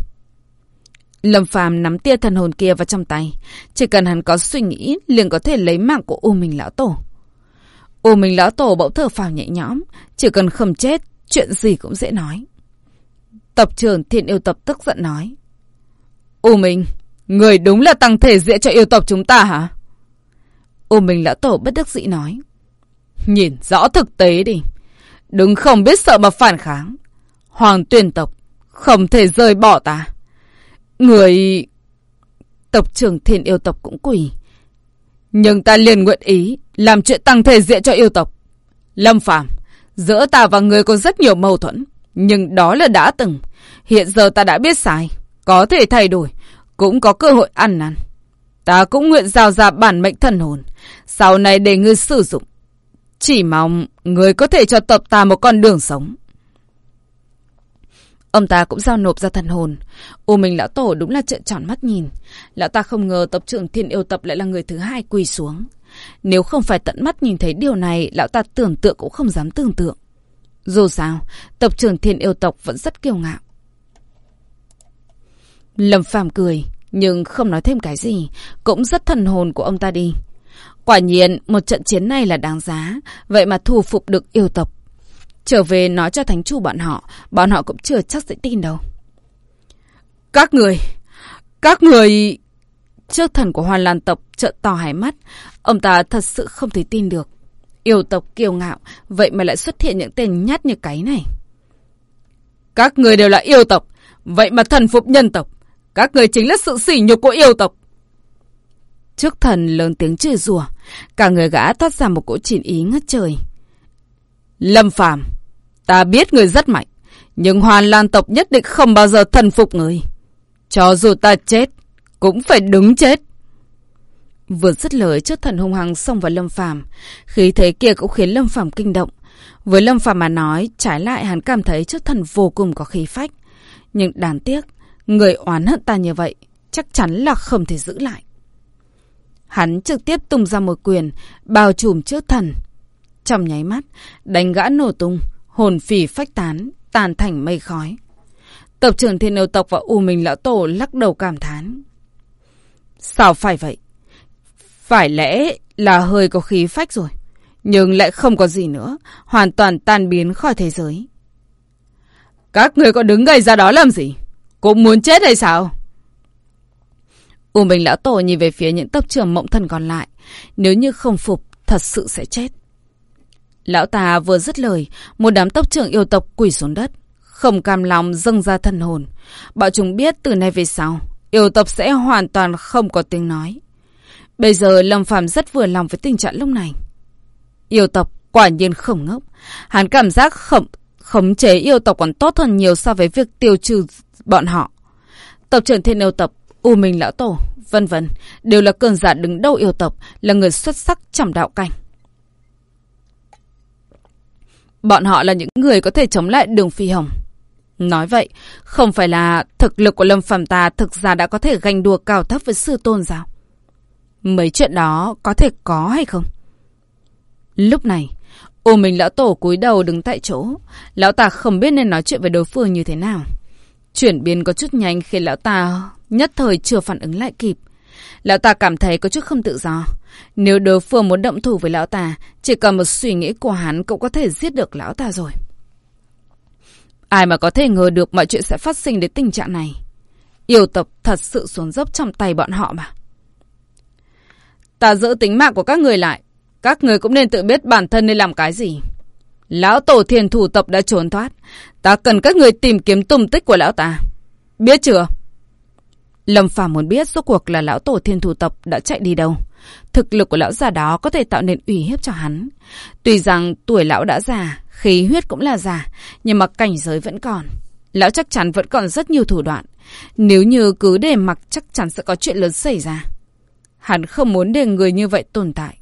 Lâm Phàm nắm tia thần hồn kia vào trong tay. Chỉ cần hắn có suy nghĩ, liền có thể lấy mạng của U Minh Lão Tổ. U Minh Lão Tổ bỗng thở phào nhẹ nhõm. Chỉ cần không chết, chuyện gì cũng dễ nói. Tập trưởng Thiên Yêu Tập tức giận nói. U Minh, người đúng là tăng thể dễ cho yêu tộc chúng ta hả? U Minh Lão Tổ bất đắc dĩ nói. Nhìn rõ thực tế đi. Đừng không biết sợ mà phản kháng. Hoàng tuyên tộc không thể rời bỏ ta. Người... Tộc trưởng thiên yêu tộc cũng quỷ. Nhưng ta liền nguyện ý làm chuyện tăng thể diện cho yêu tộc. Lâm Phàm giữa ta và người có rất nhiều mâu thuẫn. Nhưng đó là đã từng. Hiện giờ ta đã biết sai. Có thể thay đổi. Cũng có cơ hội ăn năn. Ta cũng nguyện giao ra bản mệnh thần hồn. Sau này để ngươi sử dụng. Chỉ mong người có thể cho tộc ta một con đường sống. Ông ta cũng giao nộp ra thần hồn. U Minh Lão Tổ đúng là trợn tròn mắt nhìn. Lão ta không ngờ tộc trưởng thiên yêu tập lại là người thứ hai quỳ xuống. Nếu không phải tận mắt nhìn thấy điều này, lão ta tưởng tượng cũng không dám tưởng tượng. Dù sao, tộc trưởng thiên yêu tộc vẫn rất kiêu ngạo. Lâm Phàm cười, nhưng không nói thêm cái gì, cũng rất thần hồn của ông ta đi. Quả nhiên, một trận chiến này là đáng giá, vậy mà thu phục được yêu tộc. Trở về nói cho thánh chủ bọn họ, bọn họ cũng chưa chắc sẽ tin đâu. Các người, các người... Trước thần của Hoàn Lan tộc trợn to hai mắt, ông ta thật sự không thể tin được. Yêu tộc kiêu ngạo, vậy mà lại xuất hiện những tên nhát như cái này. Các người đều là yêu tộc, vậy mà thần phục nhân tộc. Các người chính là sự sỉ nhục của yêu tộc. Trước thần lớn tiếng chửi rủa, cả người gã thoát ra một cỗ chỉnh ý ngất trời. Lâm Phàm, ta biết người rất mạnh, nhưng Hoàn Lan tộc nhất định không bao giờ thần phục người. Cho dù ta chết, cũng phải đứng chết. Vừa dứt lời trước thần hung hăng xông vào Lâm Phàm, khí thế kia cũng khiến Lâm Phàm kinh động. Với Lâm Phàm mà nói, trái lại hắn cảm thấy trước thần vô cùng có khí phách. Nhưng đáng tiếc, người oán hận ta như vậy, chắc chắn là không thể giữ lại. Hắn trực tiếp tung ra một quyền, bao trùm trước thần. Trong nháy mắt, đánh gã nổ tung, hồn phì phách tán, tàn thành mây khói. Tộc trưởng thiên yêu tộc và U Minh Lão Tổ lắc đầu cảm thán. Sao phải vậy? Phải lẽ là hơi có khí phách rồi. Nhưng lại không có gì nữa. Hoàn toàn tan biến khỏi thế giới. Các người có đứng gây ra đó làm gì? Cũng muốn chết hay sao? U Minh Lão Tổ nhìn về phía những tộc trưởng mộng thần còn lại. Nếu như không phục, thật sự sẽ chết. Lão ta vừa dứt lời, một đám tốc trưởng yêu tộc quỷ xuống đất. Không cam lòng dâng ra thân hồn. Bọn chúng biết từ nay về sau, yêu tộc sẽ hoàn toàn không có tiếng nói. Bây giờ Lâm Phàm rất vừa lòng với tình trạng lúc này. Yêu tộc quả nhiên không ngốc. Hắn cảm giác khống, khống chế yêu tộc còn tốt hơn nhiều so với việc tiêu trừ bọn họ. Tộc trưởng thiên yêu tộc, U Minh Lão Tổ, vân vân đều là cường giả đứng đầu yêu tộc, là người xuất sắc trong đạo cảnh. Bọn họ là những người có thể chống lại đường phi hồng. Nói vậy, không phải là thực lực của Lâm Phàm ta thực ra đã có thể ganh đua cao thấp với sư tôn sao? Mấy chuyện đó có thể có hay không? Lúc này, ô mình lão tổ cúi đầu đứng tại chỗ. Lão ta không biết nên nói chuyện với đối phương như thế nào. Chuyển biến có chút nhanh khi lão ta nhất thời chưa phản ứng lại kịp. Lão ta cảm thấy có chút không tự do. Nếu đối phương muốn động thủ với lão ta, chỉ cần một suy nghĩ của hắn cũng có thể giết được lão ta rồi. Ai mà có thể ngờ được mọi chuyện sẽ phát sinh đến tình trạng này. Yêu tộc thật sự xuống dốc trong tay bọn họ mà. Ta giữ tính mạng của các người lại. Các người cũng nên tự biết bản thân nên làm cái gì. Lão tổ thiền thủ tộc đã trốn thoát. Ta cần các người tìm kiếm tung tích của lão ta. Biết chưa? Lâm Phàm muốn biết rốt cuộc là lão tổ thiên thủ tộc đã chạy đi đâu. Thực lực của lão già đó có thể tạo nên ủy hiếp cho hắn. Tuy rằng tuổi lão đã già, khí huyết cũng là giả, nhưng mà cảnh giới vẫn còn. Lão chắc chắn vẫn còn rất nhiều thủ đoạn. Nếu như cứ để mặc chắc chắn sẽ có chuyện lớn xảy ra. Hắn không muốn để người như vậy tồn tại.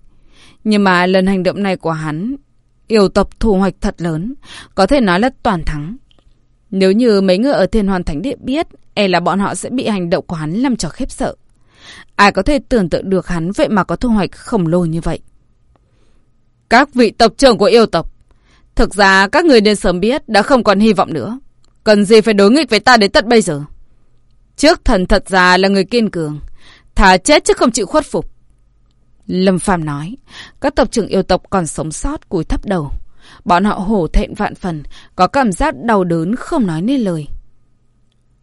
Nhưng mà lần hành động này của hắn, yêu tộc thu hoạch thật lớn, có thể nói là toàn thắng. Nếu như mấy người ở thiên hoàn thánh địa biết, e là bọn họ sẽ bị hành động của hắn làm cho khiếp sợ. Ai có thể tưởng tượng được hắn vậy mà có thu hoạch khổng lồ như vậy. Các vị tộc trưởng của yêu tộc, thực ra các người nên sớm biết đã không còn hy vọng nữa. Cần gì phải đối nghịch với ta đến tận bây giờ? Trước thần thật ra là người kiên cường, thà chết chứ không chịu khuất phục. Lâm Phàm nói, các tộc trưởng yêu tộc còn sống sót cúi thấp đầu. Bọn họ hổ thẹn vạn phần, có cảm giác đau đớn không nói nên lời.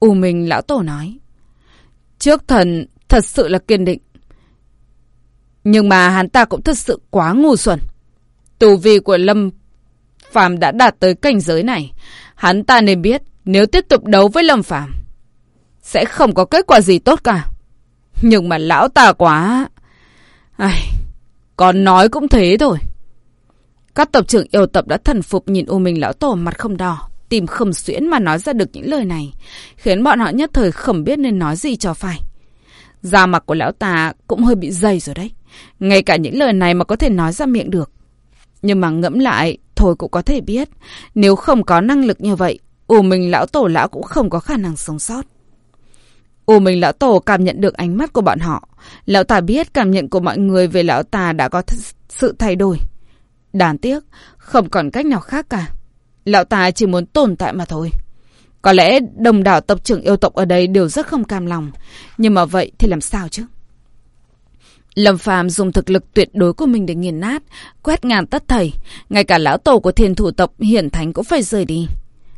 U Minh lão tổ nói, trước thần thật sự là kiên định. Nhưng mà hắn ta cũng thật sự quá ngu xuẩn. Tù vi của Lâm Phàm đã đạt tới cảnh giới này. Hắn ta nên biết nếu tiếp tục đấu với Lâm Phàm sẽ không có kết quả gì tốt cả. Nhưng mà lão ta quá... Ai, còn nói cũng thế thôi. Các tộc trưởng yêu tập đã thần phục nhìn U Minh lão tổ mặt không đỏ, tìm khẩm xuyễn mà nói ra được những lời này, khiến bọn họ nhất thời không biết nên nói gì cho phải. Da mặt của lão ta cũng hơi bị dày rồi đấy. Ngay cả những lời này mà có thể nói ra miệng được. Nhưng mà ngẫm lại, thôi cũng có thể biết. Nếu không có năng lực như vậy, U Minh lão tổ lão cũng không có khả năng sống sót. U Minh lão tổ cảm nhận được ánh mắt của bọn họ. Lão ta biết cảm nhận của mọi người về lão ta đã có sự thay đổi. Đáng tiếc, không còn cách nào khác cả. Lão ta chỉ muốn tồn tại mà thôi. Có lẽ đồng đảo tộc trưởng yêu tộc ở đây đều rất không cam lòng. Nhưng mà vậy thì làm sao chứ? Lâm Phàm dùng thực lực tuyệt đối của mình để nghiền nát, quét ngàn tất thảy. Ngay cả lão tổ của thiên thủ tộc hiển thánh cũng phải rời đi.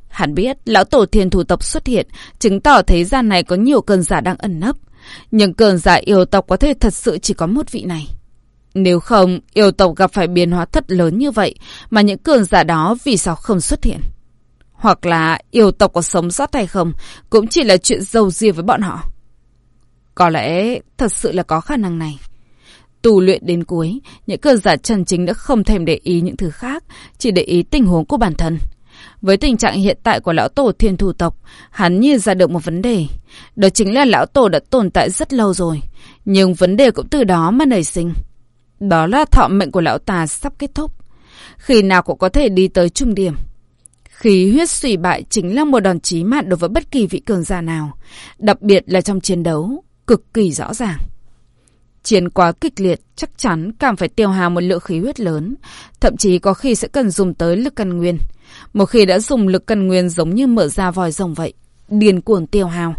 Hắn biết lão tổ thiên thủ tộc xuất hiện, chứng tỏ thế gian này có nhiều cơn giả đang ẩn nấp. Nhưng cơn giả yêu tộc có thể thật sự chỉ có một vị này. Nếu không, yêu tộc gặp phải biến hóa thật lớn như vậy, mà những cường giả đó vì sao không xuất hiện? Hoặc là yêu tộc có sống sót hay không, cũng chỉ là chuyện dâu ria với bọn họ. Có lẽ thật sự là có khả năng này. Tù luyện đến cuối, những cơ giả chân chính đã không thèm để ý những thứ khác, chỉ để ý tình huống của bản thân. Với tình trạng hiện tại của lão tổ thiên thủ tộc, hắn như ra được một vấn đề. Đó chính là lão tổ đã tồn tại rất lâu rồi, nhưng vấn đề cũng từ đó mà nảy sinh. Đó là thọ mệnh của lão ta sắp kết thúc. Khi nào cũng có thể đi tới trung điểm. Khí huyết suy bại chính là một đòn chí mạng đối với bất kỳ vị cường giả nào, đặc biệt là trong chiến đấu, cực kỳ rõ ràng. Chiến quá kịch liệt chắc chắn càng phải tiêu hao một lượng khí huyết lớn, thậm chí có khi sẽ cần dùng tới lực căn nguyên. Một khi đã dùng lực căn nguyên giống như mở ra vòi rồng vậy, điên cuồng tiêu hao.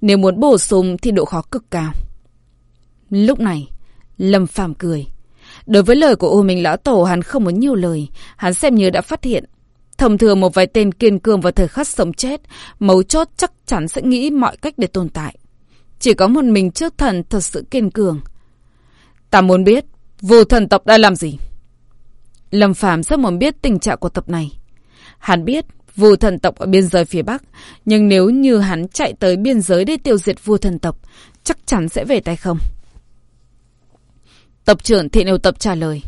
Nếu muốn bổ sung thì độ khó cực cao. Lúc này, Lâm Phàm cười. Đối với lời của U Minh Lão Tổ hắn không muốn nhiều lời, hắn xem như đã phát hiện. Thông thường một vài tên kiên cường vào thời khắc sống chết, mấu chốt chắc chắn sẽ nghĩ mọi cách để tồn tại. Chỉ có một mình trước thần thật sự kiên cường. Ta muốn biết, vô thần tộc đã làm gì? Lâm Phàm rất muốn biết tình trạng của tộc này. Hắn biết vua thần tộc ở biên giới phía Bắc, nhưng nếu như hắn chạy tới biên giới để tiêu diệt vua thần tộc, chắc chắn sẽ về tay không. tập trưởng Thiện Yêu Tập trả lời.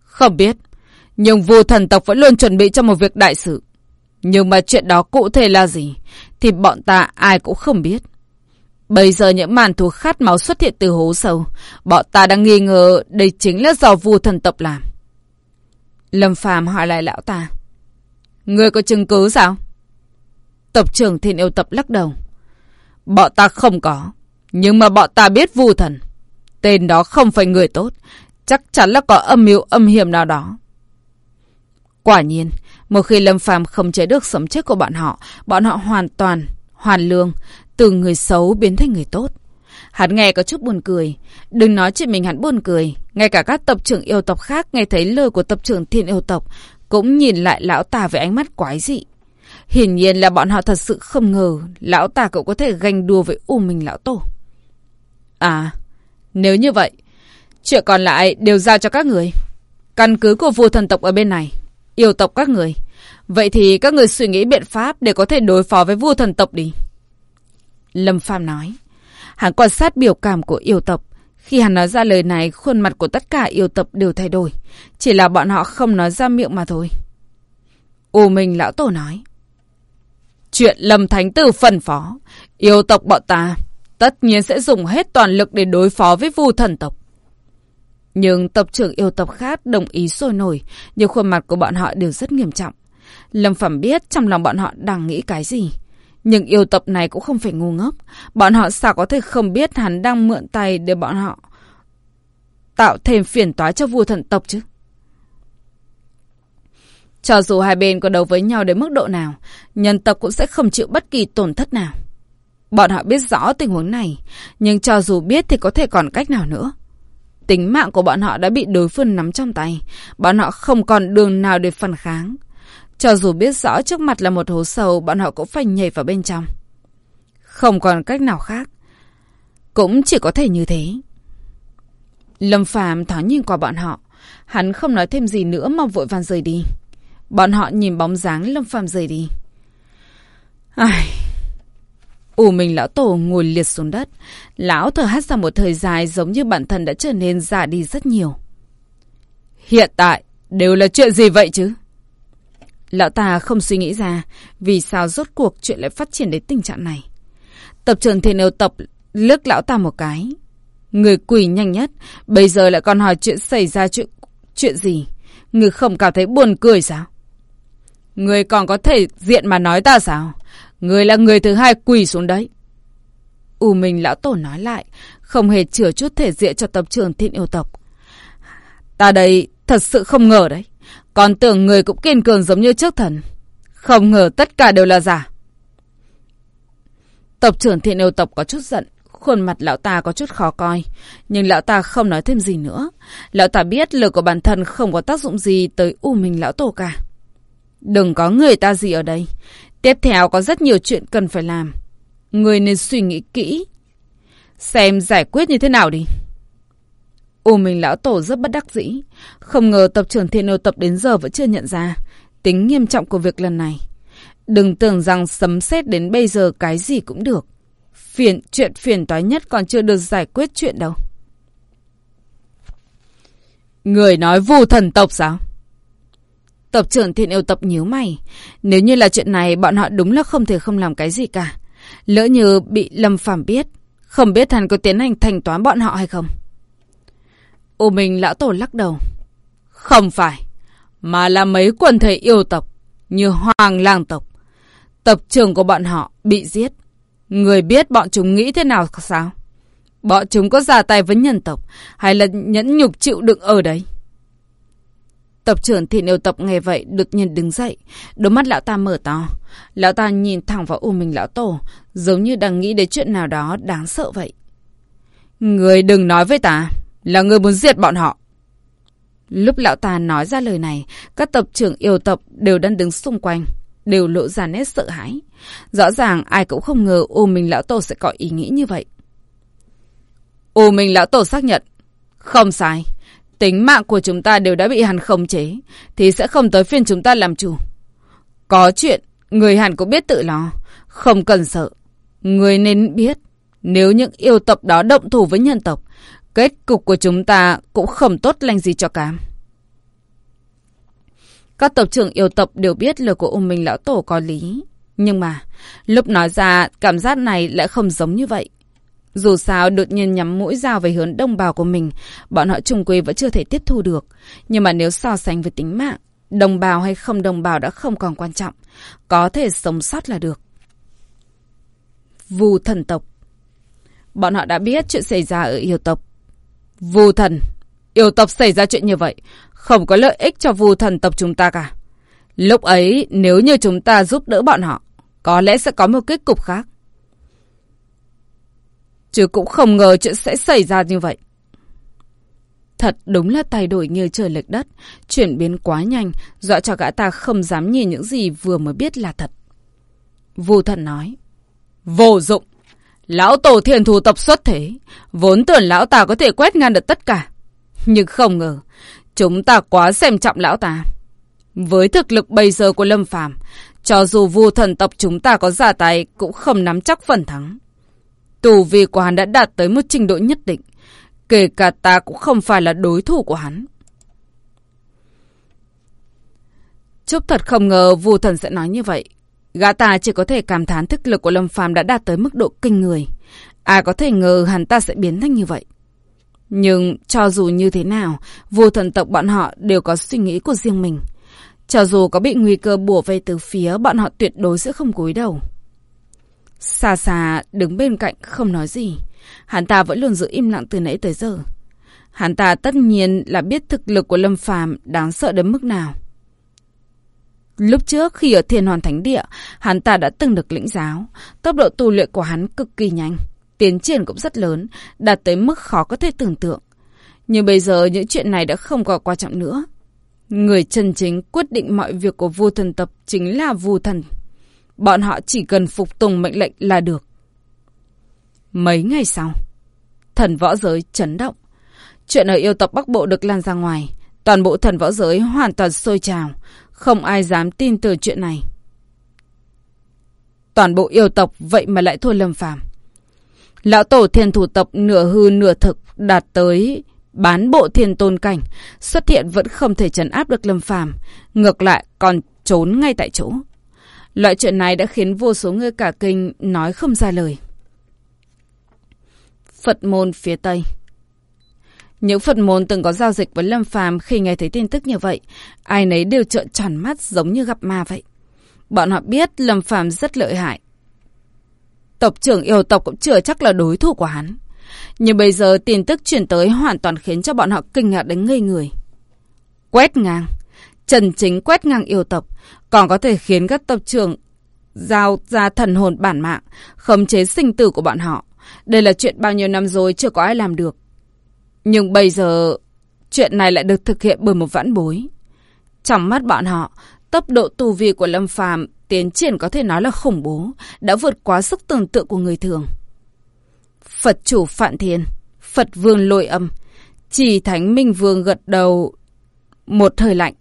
Không biết, nhưng vua thần tộc vẫn luôn chuẩn bị cho một việc đại sự. Nhưng mà chuyện đó cụ thể là gì, thì bọn ta ai cũng không biết. Bây giờ những màn thú khát máu xuất hiện từ hố sâu, bọn ta đang nghi ngờ đây chính là do vua thần tộc làm. Lâm Phàm hỏi lại lão ta. Người có chứng cứ sao? Tộc trưởng thiên yêu tập lắc đầu. Bọn ta không có. Nhưng mà bọn ta biết vu thần. Tên đó không phải người tốt. Chắc chắn là có âm mưu âm hiểm nào đó. Quả nhiên, một khi Lâm Phàm không chế được sống chết của bọn họ, bọn họ hoàn toàn, hoàn lương, từ người xấu biến thành người tốt. Hắn nghe có chút buồn cười. Đừng nói chỉ mình hắn buồn cười. Ngay cả các tập trưởng yêu tộc khác nghe thấy lời của tập trưởng thiên yêu tộc cũng nhìn lại lão tà với ánh mắt quái dị. Hiển nhiên là bọn họ thật sự không ngờ lão tà cũng có thể ganh đua với U Minh lão tổ. À, nếu như vậy, Chuyện còn lại đều giao cho các người. Căn cứ của vua thần tộc ở bên này. Yêu tộc các người. Vậy thì các người suy nghĩ biện pháp để có thể đối phó với vua thần tộc đi. Lâm Phàm nói. Hắn quan sát biểu cảm của yêu tộc. Khi hắn nói ra lời này, khuôn mặt của tất cả yêu tộc đều thay đổi. Chỉ là bọn họ không nói ra miệng mà thôi. U Minh Lão Tổ nói. Chuyện Lâm Thánh Tử phân phó. Yêu tộc bọn ta tất nhiên sẽ dùng hết toàn lực để đối phó với vu thần tộc. Nhưng tộc trưởng yêu tộc khác đồng ý sôi nổi, nhưng khuôn mặt của bọn họ đều rất nghiêm trọng. Lâm Phẩm biết trong lòng bọn họ đang nghĩ cái gì. Nhưng yêu tộc này cũng không phải ngu ngốc. Bọn họ sao có thể không biết hắn đang mượn tay để bọn họ tạo thêm phiền toái cho vua thần tộc chứ? Cho dù hai bên có đấu với nhau đến mức độ nào, nhân tộc cũng sẽ không chịu bất kỳ tổn thất nào. Bọn họ biết rõ tình huống này, nhưng cho dù biết thì có thể còn cách nào nữa. Tính mạng của bọn họ đã bị đối phương nắm trong tay, bọn họ không còn đường nào để phản kháng. Cho dù biết rõ trước mặt là một hố sâu, bọn họ cũng phải nhảy vào bên trong. Không còn cách nào khác. Cũng chỉ có thể như thế. Lâm Phàm thoáng nhìn qua bọn họ. Hắn không nói thêm gì nữa mà vội vàng rời đi. Bọn họ nhìn bóng dáng Lâm Phàm rời đi. Ai... ủ mình lão tổ ngồi liệt xuống đất. Lão thở hắt ra một thời dài giống như bản thân đã trở nên già đi rất nhiều. Hiện tại, đều là chuyện gì vậy chứ? Lão ta không suy nghĩ ra vì sao rốt cuộc chuyện lại phát triển đến tình trạng này. Tập trưởng thiên yêu tập lướt lão ta một cái. Người quỳ nhanh nhất, bây giờ lại còn hỏi chuyện xảy ra chuyện chuyện gì. Người không cảm thấy buồn cười sao? Người còn có thể diện mà nói ta sao? Người là người thứ hai quỳ xuống đấy. U Minh lão tổ nói lại, không hề chừa chút thể diện cho tập trưởng thiên yêu tộc. Ta đây thật sự không ngờ đấy. Còn tưởng người cũng kiên cường giống như trước thần. Không ngờ tất cả đều là giả. Tộc trưởng thiện yêu tộc có chút giận. Khuôn mặt lão ta có chút khó coi. Nhưng lão ta không nói thêm gì nữa. Lão ta biết lời của bản thân không có tác dụng gì tới u minh lão tổ cả. Đừng có người ta gì ở đây. Tiếp theo có rất nhiều chuyện cần phải làm. Người nên suy nghĩ kỹ. Xem giải quyết như thế nào đi. U Minh Lão Tổ rất bất đắc dĩ. Không ngờ tập trưởng thiên yêu tập đến giờ vẫn chưa nhận ra tính nghiêm trọng của việc lần này. Đừng tưởng rằng sấm sét đến bây giờ cái gì cũng được. Phiền, chuyện phiền toái nhất còn chưa được giải quyết chuyện đâu. Người nói vu thần tộc sao? Tập trưởng thiên yêu tập nhíu mày. Nếu như là chuyện này, bọn họ đúng là không thể không làm cái gì cả. Lỡ như bị Lâm Phàm biết, không biết hắn có tiến hành thanh toán bọn họ hay không. U Minh lão tổ lắc đầu. Không phải, mà là mấy quần thể yêu tộc, như Hoàng lang tộc. Tập trường của bọn họ bị giết. Người biết bọn chúng nghĩ thế nào sao? Bọn chúng có ra tay với nhân tộc, hay là nhẫn nhục chịu đựng ở đấy? Tập trưởng thị yêu tộc nghe vậy đột nhiên đứng dậy, đôi mắt lão ta mở to. Lão ta nhìn thẳng vào U Minh lão tổ, giống như đang nghĩ đến chuyện nào đó đáng sợ vậy. Người đừng nói với ta, là người muốn diệt bọn họ. Lúc lão ta nói ra lời này, các tập trưởng yêu tộc đều đang đứng xung quanh, đều lộ ra nét sợ hãi. Rõ ràng ai cũng không ngờ ô Minh Lão Tổ sẽ có ý nghĩ như vậy. Ô Minh Lão Tổ xác nhận. Không sai. Tính mạng của chúng ta đều đã bị hắn khống chế, thì sẽ không tới phiên chúng ta làm chủ. Có chuyện, người hẳn cũng biết tự lo. Không cần sợ. Người nên biết, nếu những yêu tộc đó động thủ với nhân tộc, Kết cục của chúng ta cũng không tốt lành gì cho cả. Các tộc trưởng yêu tộc đều biết lời của ông minh lão tổ có lý. Nhưng mà, lúc nói ra, cảm giác này lại không giống như vậy. Dù sao, đột nhiên nhắm mũi dao về hướng đồng bào của mình, bọn họ trùng quy vẫn chưa thể tiếp thu được. Nhưng mà nếu so sánh với tính mạng, đồng bào hay không đồng bào đã không còn quan trọng. Có thể sống sót là được. Vù thần tộc Bọn họ đã biết chuyện xảy ra ở yêu tộc. Vù thần, yêu tộc xảy ra chuyện như vậy, không có lợi ích cho vù thần tộc chúng ta cả. Lúc ấy, nếu như chúng ta giúp đỡ bọn họ, có lẽ sẽ có một kết cục khác. Chứ cũng không ngờ chuyện sẽ xảy ra như vậy. Thật đúng là thay đổi như trời lệch đất, chuyển biến quá nhanh, dọa cho gã ta không dám nhìn những gì vừa mới biết là thật. Vù thần nói. Vô dụng. Lão tổ thiền thù tập xuất thế, vốn tưởng lão ta có thể quét ngang được tất cả. Nhưng không ngờ, chúng ta quá xem trọng lão ta. Với thực lực bây giờ của Lâm Phàm, cho dù vu thần tộc chúng ta có ra tay cũng không nắm chắc phần thắng. Tù vi của hắn đã đạt tới một trình độ nhất định. Kể cả ta cũng không phải là đối thủ của hắn. Chúc thật không ngờ vu thần sẽ nói như vậy. Gã ta chỉ có thể cảm thán thức lực của Lâm Phàm đã đạt tới mức độ kinh người. Ai có thể ngờ hắn ta sẽ biến thành như vậy. Nhưng cho dù như thế nào, vô thần tộc bọn họ đều có suy nghĩ của riêng mình. Cho dù có bị nguy cơ bùa vây từ phía, bọn họ tuyệt đối sẽ không cúi đầu. Xa xa đứng bên cạnh không nói gì. Hắn ta vẫn luôn giữ im lặng từ nãy tới giờ. Hắn ta tất nhiên là biết thực lực của Lâm Phàm đáng sợ đến mức nào. Lúc trước khi ở Thiên Hoàn Thánh Địa, hắn ta đã từng được lĩnh giáo. Tốc độ tu luyện của hắn cực kỳ nhanh. Tiến triển cũng rất lớn, đạt tới mức khó có thể tưởng tượng. Nhưng bây giờ những chuyện này đã không còn quan trọng nữa. Người chân chính quyết định mọi việc của vua thần tập chính là vua thần. Bọn họ chỉ cần phục tùng mệnh lệnh là được. Mấy ngày sau, thần võ giới chấn động. Chuyện ở yêu tộc Bắc Bộ được lan ra ngoài. Toàn bộ thần võ giới hoàn toàn sôi trào. Không ai dám tin từ chuyện này. Toàn bộ yêu tộc vậy mà lại thua lâm phàm. Lão tổ thiên thủ tộc nửa hư nửa thực đạt tới bán bộ thiên tôn cảnh, xuất hiện vẫn không thể trấn áp được lâm phàm, ngược lại còn trốn ngay tại chỗ. Loại chuyện này đã khiến vô số người cả kinh nói không ra lời. Phật môn phía Tây những Phật môn từng có giao dịch với Lâm Phàm khi nghe thấy tin tức như vậy, ai nấy đều trợn tròn mắt giống như gặp ma vậy. Bọn họ biết Lâm Phàm rất lợi hại. Tộc trưởng yêu tộc cũng chưa chắc là đối thủ của hắn. Nhưng bây giờ tin tức chuyển tới hoàn toàn khiến cho bọn họ kinh ngạc đến ngây người. Quét ngang. Trần chính quét ngang yêu tộc. Còn có thể khiến các tộc trưởng giao ra thần hồn bản mạng, khống chế sinh tử của bọn họ. Đây là chuyện bao nhiêu năm rồi chưa có ai làm được. Nhưng bây giờ, chuyện này lại được thực hiện bởi một vãn bối. Trong mắt bọn họ, tốc độ tu vi của Lâm Phàm tiến triển có thể nói là khủng bố, đã vượt quá sức tưởng tượng của người thường. Phật chủ Phạn Thiên, Phật vương lôi âm, chỉ Thánh Minh Vương gật đầu một hơi lạnh.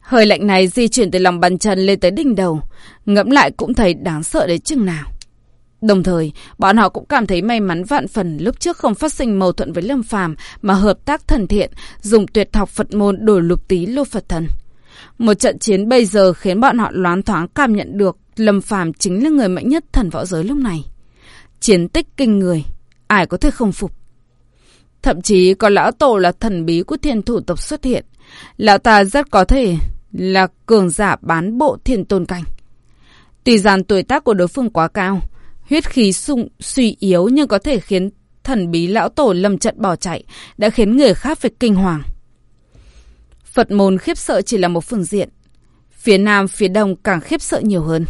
Hơi lạnh này di chuyển từ lòng bàn chân lên tới đỉnh đầu, ngẫm lại cũng thấy đáng sợ đến chừng nào. Đồng thời, bọn họ cũng cảm thấy may mắn vạn phần lúc trước không phát sinh mâu thuẫn với Lâm Phàm mà hợp tác thần thiện, dùng tuyệt học Phật môn đổi lục tí lô Phật thần. Một trận chiến bây giờ khiến bọn họ loáng thoáng cảm nhận được Lâm Phàm chính là người mạnh nhất thần võ giới lúc này. Chiến tích kinh người, ai có thể không phục. Thậm chí có lão tổ là thần bí của thiên thủ tộc xuất hiện. Lão ta rất có thể là cường giả bán bộ thiên tôn cảnh. Tuy rằng tuổi tác của đối phương quá cao, huyết khí sung, suy yếu nhưng có thể khiến thần bí lão tổ lâm trận bỏ chạy, đã khiến người khác phải kinh hoàng. Phật môn khiếp sợ chỉ là một phương diện. Phía Nam, phía Đông càng khiếp sợ nhiều hơn.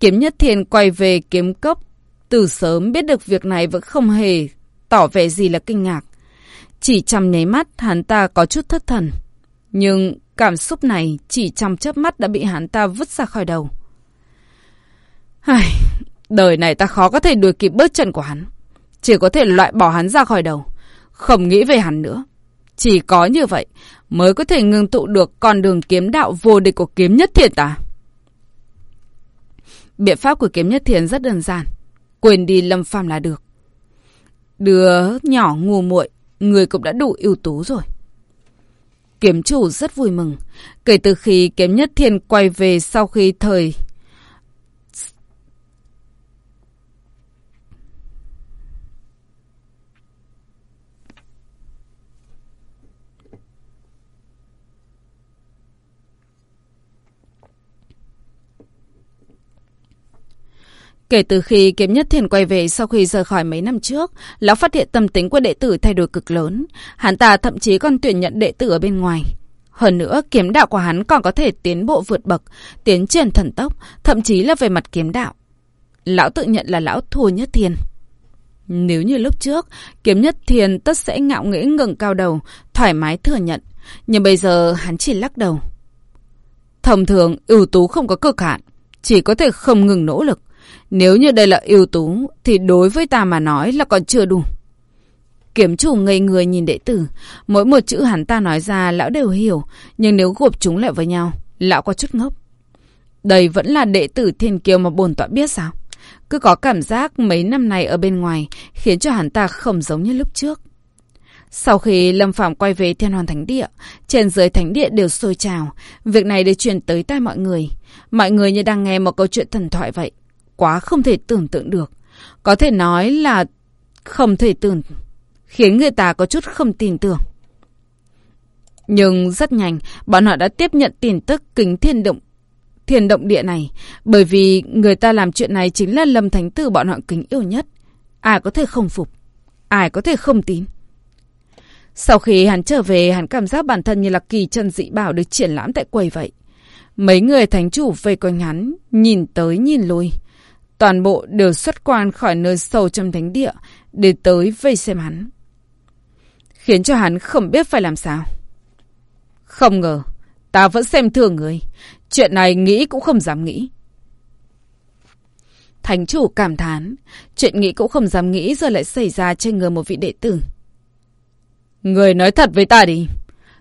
Kiếm Nhất Thiên quay về kiếm cốc. Từ sớm biết được việc này vẫn không hề tỏ vẻ gì là kinh ngạc. Chỉ trong nháy mắt hắn ta có chút thất thần. Nhưng cảm xúc này chỉ trong chớp mắt đã bị hắn ta vứt ra khỏi đầu. Ai, đời này ta khó có thể đuổi kịp bước chân của hắn. Chỉ có thể loại bỏ hắn ra khỏi đầu. Không nghĩ về hắn nữa. Chỉ có như vậy mới có thể ngưng tụ được con đường kiếm đạo vô địch của kiếm nhất thiền ta. Biện pháp của kiếm nhất thiền rất đơn giản. Quên đi lâm phàm là được. Đứa nhỏ ngu muội, người cũng đã đủ ưu tú rồi. Kiếm chủ rất vui mừng. Kể từ khi kiếm nhất thiền quay về sau khi thời Kể từ khi Kiếm Nhất Thiền quay về sau khi rời khỏi mấy năm trước, lão phát hiện tâm tính của đệ tử thay đổi cực lớn. Hắn ta thậm chí còn tuyển nhận đệ tử ở bên ngoài. Hơn nữa, kiếm đạo của hắn còn có thể tiến bộ vượt bậc, tiến triển thần tốc, thậm chí là về mặt kiếm đạo. Lão tự nhận là lão thua Nhất Thiền. Nếu như lúc trước, kiếm Nhất Thiền tất sẽ ngạo nghễ ngừng cao đầu, thoải mái thừa nhận. Nhưng bây giờ hắn chỉ lắc đầu. Thông thường, ưu tú không có cực hạn, chỉ có thể không ngừng nỗ lực. Nếu như đây là ưu tú, thì đối với ta mà nói là còn chưa đủ. Kiếm chủ ngây người nhìn đệ tử. Mỗi một chữ hắn ta nói ra lão đều hiểu. Nhưng nếu gộp chúng lại với nhau, lão có chút ngốc. Đây vẫn là đệ tử thiên kiêu mà bồn tọa biết sao? Cứ có cảm giác mấy năm này ở bên ngoài khiến cho hắn ta không giống như lúc trước. Sau khi Lâm Phạm quay về Thiên Hoàn Thánh Địa, trên dưới Thánh Địa đều sôi trào. Việc này được truyền tới tai mọi người. Mọi người như đang nghe một câu chuyện thần thoại vậy. Quá không thể tưởng tượng được. Có thể nói là không thể tưởng, khiến người ta có chút không tin tưởng. Nhưng rất nhanh, bọn họ đã tiếp nhận tin tức kính thiên động thiên động địa này, bởi vì người ta làm chuyện này chính là Lâm Thánh Tử bọn họ kính yêu nhất. Ai có thể không phục, ai có thể không tin. Sau khi hắn trở về, hắn cảm giác bản thân như là kỳ chân dị bảo được triển lãm tại quầy vậy. Mấy người thánh chủ vây quanh hắn, nhìn tới nhìn lui. Toàn bộ đều xuất quan khỏi nơi sâu trong thánh địa, để tới vây xem hắn. Khiến cho hắn không biết phải làm sao. Không ngờ, ta vẫn xem thường người. Chuyện này nghĩ cũng không dám nghĩ. Thánh chủ cảm thán, chuyện nghĩ cũng không dám nghĩ giờ lại xảy ra trên người một vị đệ tử. Người nói thật với ta đi.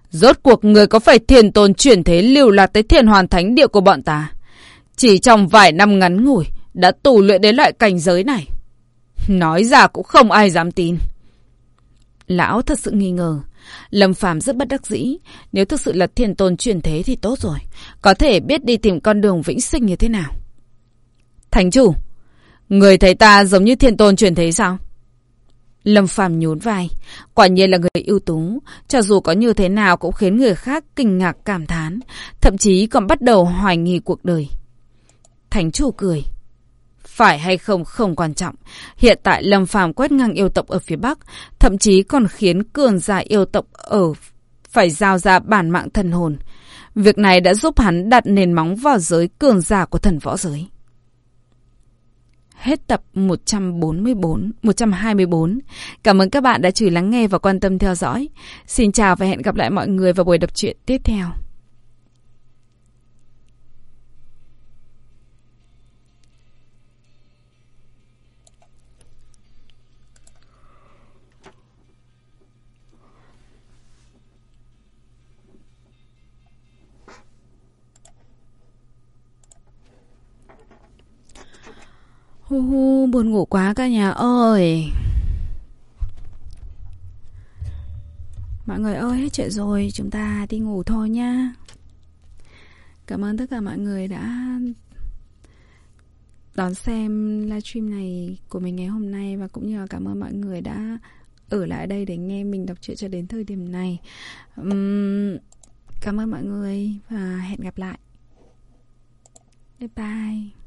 Rốt cuộc người có phải thiền tôn chuyển thế lưu lạc tới thiền hoàn thánh địa của bọn ta? Chỉ trong vài năm ngắn ngủi đã tù luyện đến loại cảnh giới này. Nói ra cũng không ai dám tin. Lão thật sự nghi ngờ. Lâm Phàm rất bất đắc dĩ. Nếu thực sự là thiên tôn chuyển thế thì tốt rồi. Có thể biết đi tìm con đường vĩnh sinh như thế nào. Thánh chủ, người thấy ta giống như thiên tôn chuyển thế sao? Lâm Phàm nhún vai, quả nhiên là người ưu tú, cho dù có như thế nào cũng khiến người khác kinh ngạc cảm thán, thậm chí còn bắt đầu hoài nghi cuộc đời. Thánh chủ cười. Phải hay không không quan trọng. Hiện tại Lâm Phàm quét ngang yêu tộc ở phía Bắc, thậm chí còn khiến cường giả yêu tộc ở phải giao ra bản mạng thần hồn. Việc này đã giúp hắn đặt nền móng vào giới cường giả của thần võ giới. Hết tập 144, 124. Cảm ơn các bạn đã chú lắng nghe và quan tâm theo dõi. Xin chào và hẹn gặp lại mọi người vào buổi đọc truyện tiếp theo. Hu hu, buồn ngủ quá cả nhà ơi. Mọi người ơi, hết chuyện rồi, chúng ta đi ngủ thôi nha. Cảm ơn tất cả mọi người đã đón xem livestream này của mình ngày hôm nay và cũng như là cảm ơn mọi người đã ở lại đây để nghe mình đọc truyện cho đến thời điểm này. Uhm, cảm ơn mọi người và hẹn gặp lại. Bye bye.